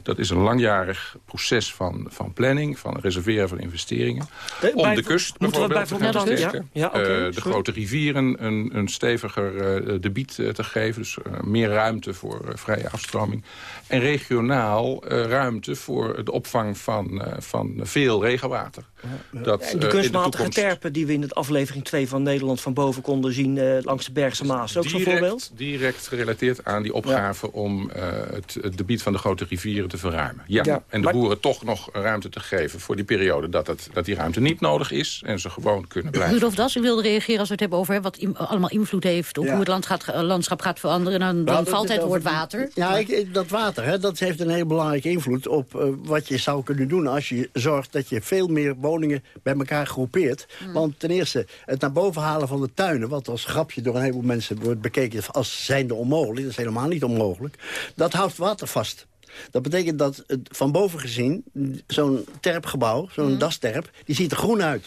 [SPEAKER 27] Dat is een langjarig proces van, van planning, van reserveren van investeringen.
[SPEAKER 21] Bij-
[SPEAKER 27] Om
[SPEAKER 21] bij-
[SPEAKER 27] de kust
[SPEAKER 21] we
[SPEAKER 27] bijvoorbeeld te gaan versterken.
[SPEAKER 21] ja? Ja, oké,
[SPEAKER 27] Eh, de grote rivieren een, een steviger eh, debiet eh, te geven. Dus eh, meer ruimte voor eh, vrije afstroming. En regionaal eh, ruimte voor de opvang van, eh, van veel regenwater. Dat, eh, de
[SPEAKER 21] kunstmatige
[SPEAKER 27] toekomst
[SPEAKER 21] terpen die we in het aflevering 2 van Nederland van boven konden zien eh, langs de Bergse Maas. Ook zo'n
[SPEAKER 27] direct,
[SPEAKER 21] voorbeeld?
[SPEAKER 27] direct gerelateerd aan die opgave om eh, het, het debiet van de grote rivieren te verruimen. Ja,
[SPEAKER 21] Ja,
[SPEAKER 27] en de
[SPEAKER 21] maar-
[SPEAKER 27] boeren toch nog ruimte te geven voor die periode dat, het, dat die ruimte niet nodig is en ze gewoon kunnen blijven.
[SPEAKER 22] Rudolf Das, u wilde reageren als we het hebben over hè, wat im- allemaal invloed heeft... op
[SPEAKER 25] Ja.
[SPEAKER 22] hoe het land gaat, eh, landschap gaat veranderen. Dan, dan
[SPEAKER 25] Nou,
[SPEAKER 22] valt het
[SPEAKER 25] over
[SPEAKER 22] woord water.
[SPEAKER 25] Ja, ik- ik- dat water, hè, dat heeft een heel belangrijke invloed op eh, wat je zou kunnen doen... als je zorgt dat je veel meer woningen bij elkaar groepeert. Want ten eerste, het naar boven halen van de tuinen... wat als grapje door een heleboel mensen wordt bekeken als zijnde onmogelijk... dat is helemaal niet onmogelijk. Dat houdt water vast. Dat betekent dat het van boven gezien, zo'n terpgebouw, zo'n dasterp... die ziet er groen uit.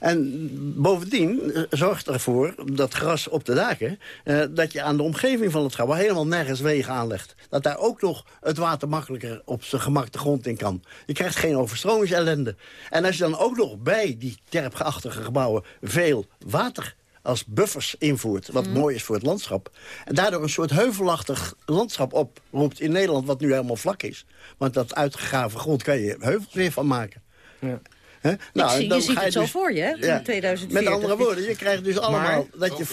[SPEAKER 25] En bovendien eh, zorgt ervoor, dat gras op de daken... eh, dat je aan de omgeving van het gebouw helemaal nergens wegen aanlegt. Dat daar ook nog het water makkelijker op zijn gemak de grond in kan. Je krijgt geen overstromingsellende. En als je dan ook nog bij die terpachtige gebouwen veel water als buffers invoert, wat mooi is voor het landschap. En daardoor een soort heuvelachtig landschap oproept in Nederland... wat nu helemaal vlak is. Want dat uitgegraven grond kan je heuvels weer van maken.
[SPEAKER 21] Ja.
[SPEAKER 25] Hè?
[SPEAKER 22] zie- je
[SPEAKER 25] dan
[SPEAKER 22] ziet
[SPEAKER 25] ga
[SPEAKER 22] het zo
[SPEAKER 25] dus-
[SPEAKER 22] voor je, hè, in
[SPEAKER 25] Ja.
[SPEAKER 22] 2040.
[SPEAKER 25] Met andere woorden, je krijgt dus allemaal...
[SPEAKER 21] Maar-
[SPEAKER 25] dat je,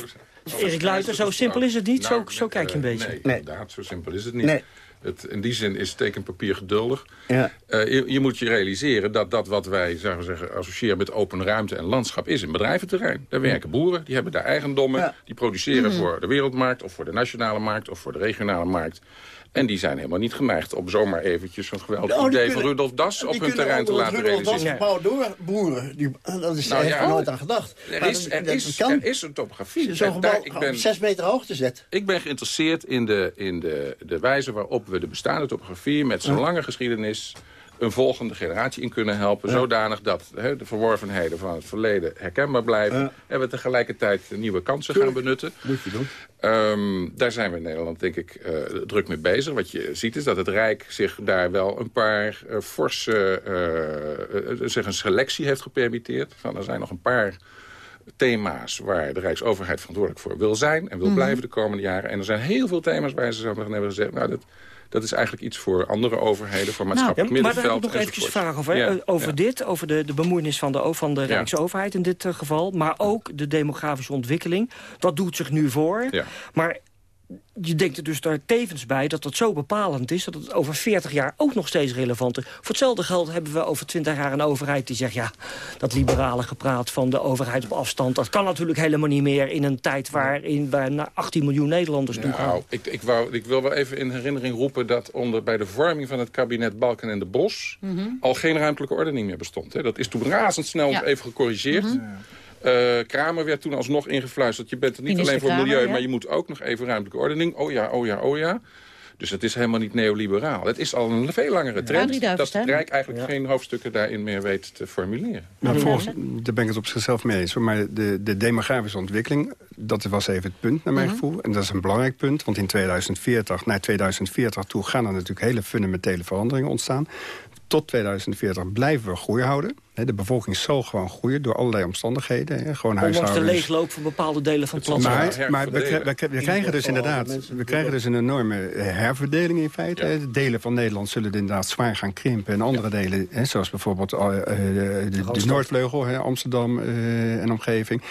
[SPEAKER 21] Erik Luiter, zo simpel is het niet. Zo,
[SPEAKER 27] Nou,
[SPEAKER 21] zo kijk je een beetje.
[SPEAKER 27] Nee,
[SPEAKER 25] Nee.
[SPEAKER 27] inderdaad, zo simpel is het niet.
[SPEAKER 25] Nee.
[SPEAKER 27] Het, in die zin is tekenpapier geduldig.
[SPEAKER 25] Ja.
[SPEAKER 27] Eh, je, je moet je realiseren dat dat wat wij zeggen, zeggen, associëren met open ruimte en landschap is een bedrijventerrein. Daar werken boeren, die hebben daar eigendommen. Die produceren
[SPEAKER 25] Mhm.
[SPEAKER 27] voor de wereldmarkt of voor de nationale markt of voor de regionale markt. En die zijn helemaal niet geneigd om zomaar eventjes een geweldig
[SPEAKER 25] die
[SPEAKER 27] idee
[SPEAKER 25] kunnen-
[SPEAKER 27] van Rudolf Das op hun terrein te laten
[SPEAKER 25] Rudolf Das
[SPEAKER 27] realiseren.
[SPEAKER 25] gebouw doorboeren. Die, dat is
[SPEAKER 27] Nou ja.
[SPEAKER 25] er nooit aan gedacht.
[SPEAKER 27] Er
[SPEAKER 25] Maar
[SPEAKER 27] is, er,
[SPEAKER 25] dat
[SPEAKER 27] is,
[SPEAKER 25] kan.
[SPEAKER 27] er is een topografie.
[SPEAKER 25] Zo'n gebouw
[SPEAKER 27] ik ben,
[SPEAKER 25] op zes meter hoogte zet.
[SPEAKER 27] ik ben geïnteresseerd in, de, in de, de wijze waarop we de bestaande topografie... met zo'n
[SPEAKER 25] Ja.
[SPEAKER 27] lange geschiedenis een volgende generatie in kunnen helpen.
[SPEAKER 25] Ja.
[SPEAKER 27] Zodanig dat de verworvenheden van het verleden herkenbaar blijven. En we tegelijkertijd nieuwe kansen gaan benutten.
[SPEAKER 25] Moet je doen.
[SPEAKER 27] Ehm, daar zijn we in Nederland denk ik eh, druk mee bezig. Wat je ziet is dat het Rijk zich daar wel een paar eh, forse... zich een selectie heeft gepermitteerd. Van, er zijn nog een paar thema's waar de Rijksoverheid verantwoordelijk voor wil zijn... en wil
[SPEAKER 21] Mhm.
[SPEAKER 27] blijven de komende jaren. En er zijn heel veel thema's waar ze zouden hebben gezegd... nou, dat, dat is eigenlijk iets voor andere overheden, voor maatschappelijk
[SPEAKER 21] Nou, maar daar heb ik
[SPEAKER 27] middenveld.
[SPEAKER 21] nog eventjes vraag over.
[SPEAKER 27] Ja,
[SPEAKER 21] Eh, over
[SPEAKER 27] ja.
[SPEAKER 21] dit, over de, de bemoeienis van de, van de
[SPEAKER 27] Ja.
[SPEAKER 21] Rijksoverheid in dit eh, geval. Maar ook de demografische ontwikkeling. Dat doet zich nu voor.
[SPEAKER 27] Ja.
[SPEAKER 21] Maar je denkt er dus daar tevens bij dat dat zo bepalend is... dat het over 40 jaar ook nog steeds relevant is. Voor hetzelfde geld hebben we over 20 jaar een overheid die zegt... ja, dat liberale gepraat van de overheid op afstand... dat kan natuurlijk helemaal niet meer in een tijd waarin we naar 18 miljoen Nederlanders toe gaan.
[SPEAKER 27] Nou, ik, ik, wou, ik wil wel even in herinnering roepen dat onder, bij de vorming van het kabinet Balken en de Bos
[SPEAKER 21] Mhm.
[SPEAKER 27] al geen ruimtelijke ordening meer bestond. Hè. Dat is toen razendsnel
[SPEAKER 21] Ja.
[SPEAKER 27] even gecorrigeerd.
[SPEAKER 21] Mhm.
[SPEAKER 27] Eh, Kramer werd toen alsnog ingefluisterd. Je bent er niet
[SPEAKER 21] Minister
[SPEAKER 27] alleen voor milieu,
[SPEAKER 21] ja.
[SPEAKER 27] maar je moet ook nog even ruimtelijke ordening. Oh ja, oh ja, oh ja. Dus het is helemaal niet neoliberaal. Het is al een veel langere trend
[SPEAKER 22] Adrie
[SPEAKER 27] dat het Rijk eigenlijk geen hoofdstukken daarin meer weet te formuleren.
[SPEAKER 24] Maar volgens, daar ben ik het op zichzelf mee eens. Maar de, de demografische ontwikkeling, dat was even het punt naar mijn
[SPEAKER 22] Mhm.
[SPEAKER 24] gevoel. En dat is een belangrijk punt, want in 2040, naar 2040 toe... gaan er natuurlijk hele fundamentele veranderingen ontstaan. Tot 2040 blijven we groei houden. Hè, De bevolking zal gewoon groeien door allerlei omstandigheden. hè. Gewoon
[SPEAKER 21] Ondanks de leegloop van bepaalde delen van het platteland.
[SPEAKER 24] Maar, maar we, kri- we kri- we krijgen dus inderdaad we krijgen dus een enorme eh, herverdeling in feite. De delen van Nederland zullen inderdaad zwaar gaan krimpen. En andere delen, hè, zoals bijvoorbeeld eh, eh, de, de, de Noordvleugel, hè, Amsterdam eh, en omgeving...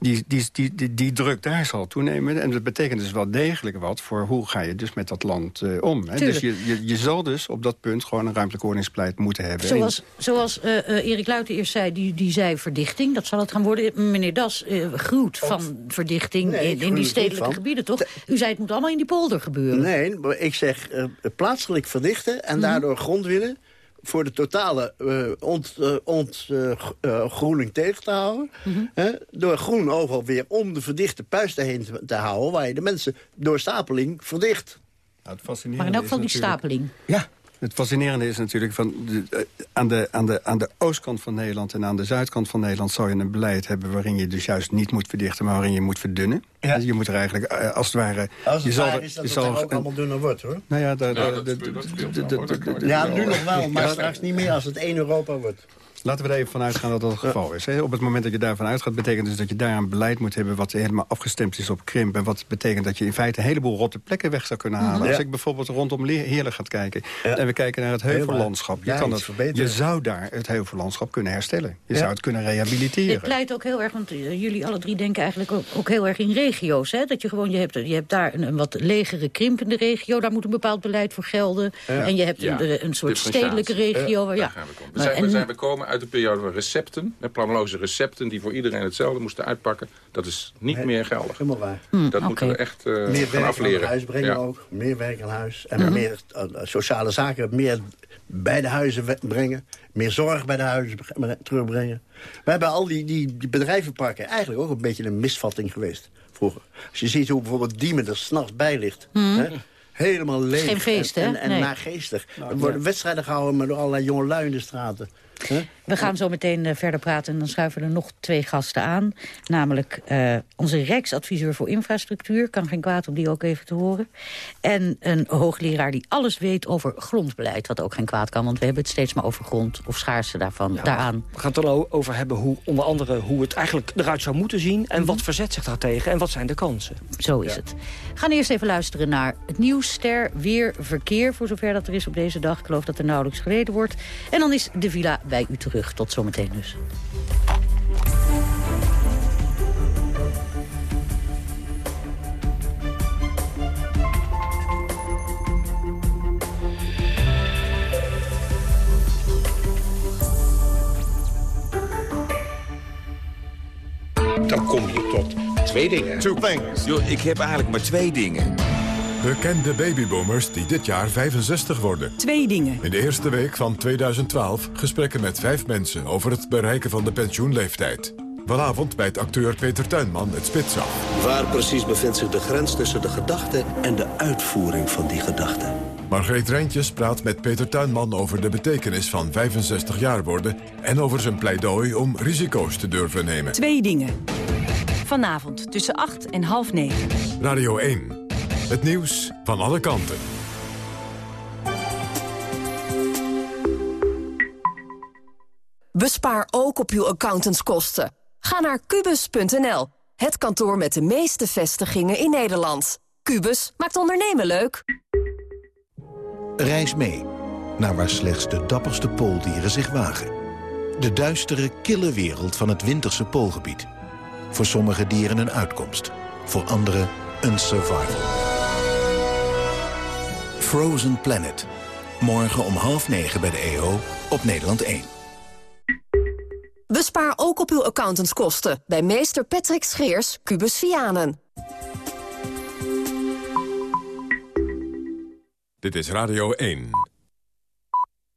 [SPEAKER 24] Die, die, die, die, die druk daar zal toenemen. En dat betekent dus wel degelijk wat voor hoe ga je dus met dat land eh, om. Hè. Dus
[SPEAKER 22] je,
[SPEAKER 24] Je, je zal dus op dat punt gewoon een ruimtelijk ordeningsbeleid moeten hebben.
[SPEAKER 22] Zoals, zoals eh, eh, Erik Luiten eerst zei, die, die zei verdichting. Dat zal het gaan worden. Meneer Das eh gruwt van verdichting
[SPEAKER 25] Nee,
[SPEAKER 22] in, in die stedelijke
[SPEAKER 25] van.
[SPEAKER 22] gebieden, toch? U zei het moet allemaal in die polder gebeuren.
[SPEAKER 25] Nee, ik zeg eh, plaatselijk verdichten en
[SPEAKER 22] Mhm.
[SPEAKER 25] daardoor grond winnen voor de totale eh, ontgroening tegen te houden.
[SPEAKER 22] Mhm.
[SPEAKER 25] Hè, door groen overal weer om de verdichte puisten heen te, te houden... waar je de mensen door stapeling verdicht.
[SPEAKER 24] Nou, het
[SPEAKER 22] Maar in elk geval die
[SPEAKER 24] natuurlijk-
[SPEAKER 22] stapeling.
[SPEAKER 24] Ja. Het fascinerende is natuurlijk van de, eh, aan, de, aan, de, aan de oostkant van Nederland en aan de zuidkant van Nederland zou je een beleid hebben waarin je dus juist niet moet verdichten, maar waarin je moet verdunnen. Dus je moet er eigenlijk eh, als het ware.
[SPEAKER 25] Als het
[SPEAKER 24] je zal
[SPEAKER 25] waar is dat
[SPEAKER 24] je
[SPEAKER 25] het
[SPEAKER 24] zal er
[SPEAKER 25] ook
[SPEAKER 24] een-
[SPEAKER 25] allemaal dunner wordt, hoor.
[SPEAKER 24] Nou ja,
[SPEAKER 27] dat- dat. Dat
[SPEAKER 25] Ja, nu nog wel, maar straks niet meer als het één Europa wordt.
[SPEAKER 24] Laten we er even van uitgaan dat dat het geval is. Hè. Op het moment dat je daarvan uitgaat, betekent dus dat je daar een beleid moet hebben... wat helemaal afgestemd is op krimp. En wat betekent dat je in feite een heleboel rotte plekken weg zou kunnen halen. Als
[SPEAKER 25] Ja.
[SPEAKER 24] ik bijvoorbeeld rondom Le- Heerlen gaat kijken...
[SPEAKER 25] Ja.
[SPEAKER 24] en we kijken naar het heuvellandschap. Je.
[SPEAKER 25] Ja,
[SPEAKER 24] kan het,
[SPEAKER 25] verbeteren.
[SPEAKER 24] je zou daar het heuvellandschap kunnen herstellen. Je
[SPEAKER 25] Ja.
[SPEAKER 24] zou het kunnen rehabiliteren.
[SPEAKER 22] Dit pleit ook heel erg, want eh, jullie alle drie denken eigenlijk ook, ook heel erg in regio's. Hè? Dat je gewoon, je hebt, je hebt daar een, een wat legere, krimpende regio. Daar moet een bepaald beleid voor gelden.
[SPEAKER 27] Ja.
[SPEAKER 22] En je hebt
[SPEAKER 27] Ja,
[SPEAKER 22] een, een soort stedelijke regio. waar-
[SPEAKER 27] Daar
[SPEAKER 22] ja.
[SPEAKER 27] gaan we komen. We, zijn, we, zijn, we komen uit de periode van recepten, hè, planologische recepten... die voor iedereen hetzelfde moesten uitpakken. Dat is niet
[SPEAKER 25] Nee,
[SPEAKER 27] meer geldig.
[SPEAKER 25] Helemaal waar.
[SPEAKER 22] Hm,
[SPEAKER 27] dat moeten we echt eh,
[SPEAKER 25] meer
[SPEAKER 27] gaan
[SPEAKER 25] werk aan
[SPEAKER 27] afleren.
[SPEAKER 25] huis brengen
[SPEAKER 27] Ja.
[SPEAKER 25] ook. Meer werk aan huis. En
[SPEAKER 22] Mhm.
[SPEAKER 25] meer eh, sociale zaken, meer bij de huizen brengen. Meer zorg bij de huizen bre- terugbrengen. We hebben al die, die, die bedrijvenparken eigenlijk ook een beetje een misvatting geweest vroeger. Als je ziet hoe bijvoorbeeld Diemen er s'nachts bij ligt.
[SPEAKER 22] Mhm.
[SPEAKER 25] Hè? Helemaal leeg.
[SPEAKER 22] Geen feest,
[SPEAKER 25] en,
[SPEAKER 22] hè?
[SPEAKER 25] En, en
[SPEAKER 22] Nee.
[SPEAKER 25] nageestig. er worden wedstrijden gehouden maar door allerlei jonge lui in de straten. Hè?
[SPEAKER 22] We gaan zo meteen eh, verder praten en dan schuiven er nog twee gasten aan. Namelijk eh, onze Rijksadviseur voor Infrastructuur. Kan geen kwaad om die ook even te horen. En een hoogleraar die alles weet over grondbeleid. Wat ook geen kwaad kan, want we hebben het steeds maar over grond. Of schaarste daarvan, daaraan.
[SPEAKER 21] We gaan het dan o- over hebben hoe, onder andere hoe het eigenlijk eruit zou moeten zien... en wat verzet zich daartegen en wat zijn de kansen.
[SPEAKER 22] Zo is het. We gaan eerst even luisteren naar het nieuws, ster, weer, verkeer... voor zover dat er is op deze dag. Ik geloof dat er nauwelijks gereden wordt. En dan is de villa bij u tot zometeen dus.
[SPEAKER 28] Dan kom je tot twee dingen. Two things. Ik heb eigenlijk maar twee dingen.
[SPEAKER 1] Bekende babyboomers die dit jaar 65 worden.
[SPEAKER 29] Twee dingen.
[SPEAKER 1] In de eerste week van 2012 gesprekken met vijf mensen over het bereiken van de pensioenleeftijd. Vanavond bij het acteur Peter Tuinman het spits af.
[SPEAKER 30] Waar precies bevindt zich de grens tussen de gedachte en de uitvoering van die gedachte?
[SPEAKER 1] Margreet Rijntjes praat met Peter Tuinman over de betekenis van 65 jaar worden... en over zijn pleidooi om risico's te durven nemen.
[SPEAKER 29] Twee dingen. Vanavond tussen 8 en half negen.
[SPEAKER 1] Radio 1. Het nieuws van alle kanten.
[SPEAKER 31] Bespaar ook op uw accountantskosten. Ga naar kubus.nl, het kantoor met de meeste vestigingen in Nederland. Kubus maakt ondernemen leuk.
[SPEAKER 32] Reis mee naar waar slechts de dapperste pooldieren zich wagen. De duistere, kille wereld van het winterse poolgebied. Voor sommige dieren een uitkomst, voor anderen een survival. Frozen Planet. Morgen om half negen bij de EO op Nederland 1.
[SPEAKER 31] Bespaar ook op uw accountantskosten bij meester Patrick Scheers Kubus Vianen.
[SPEAKER 1] Dit is Radio 1.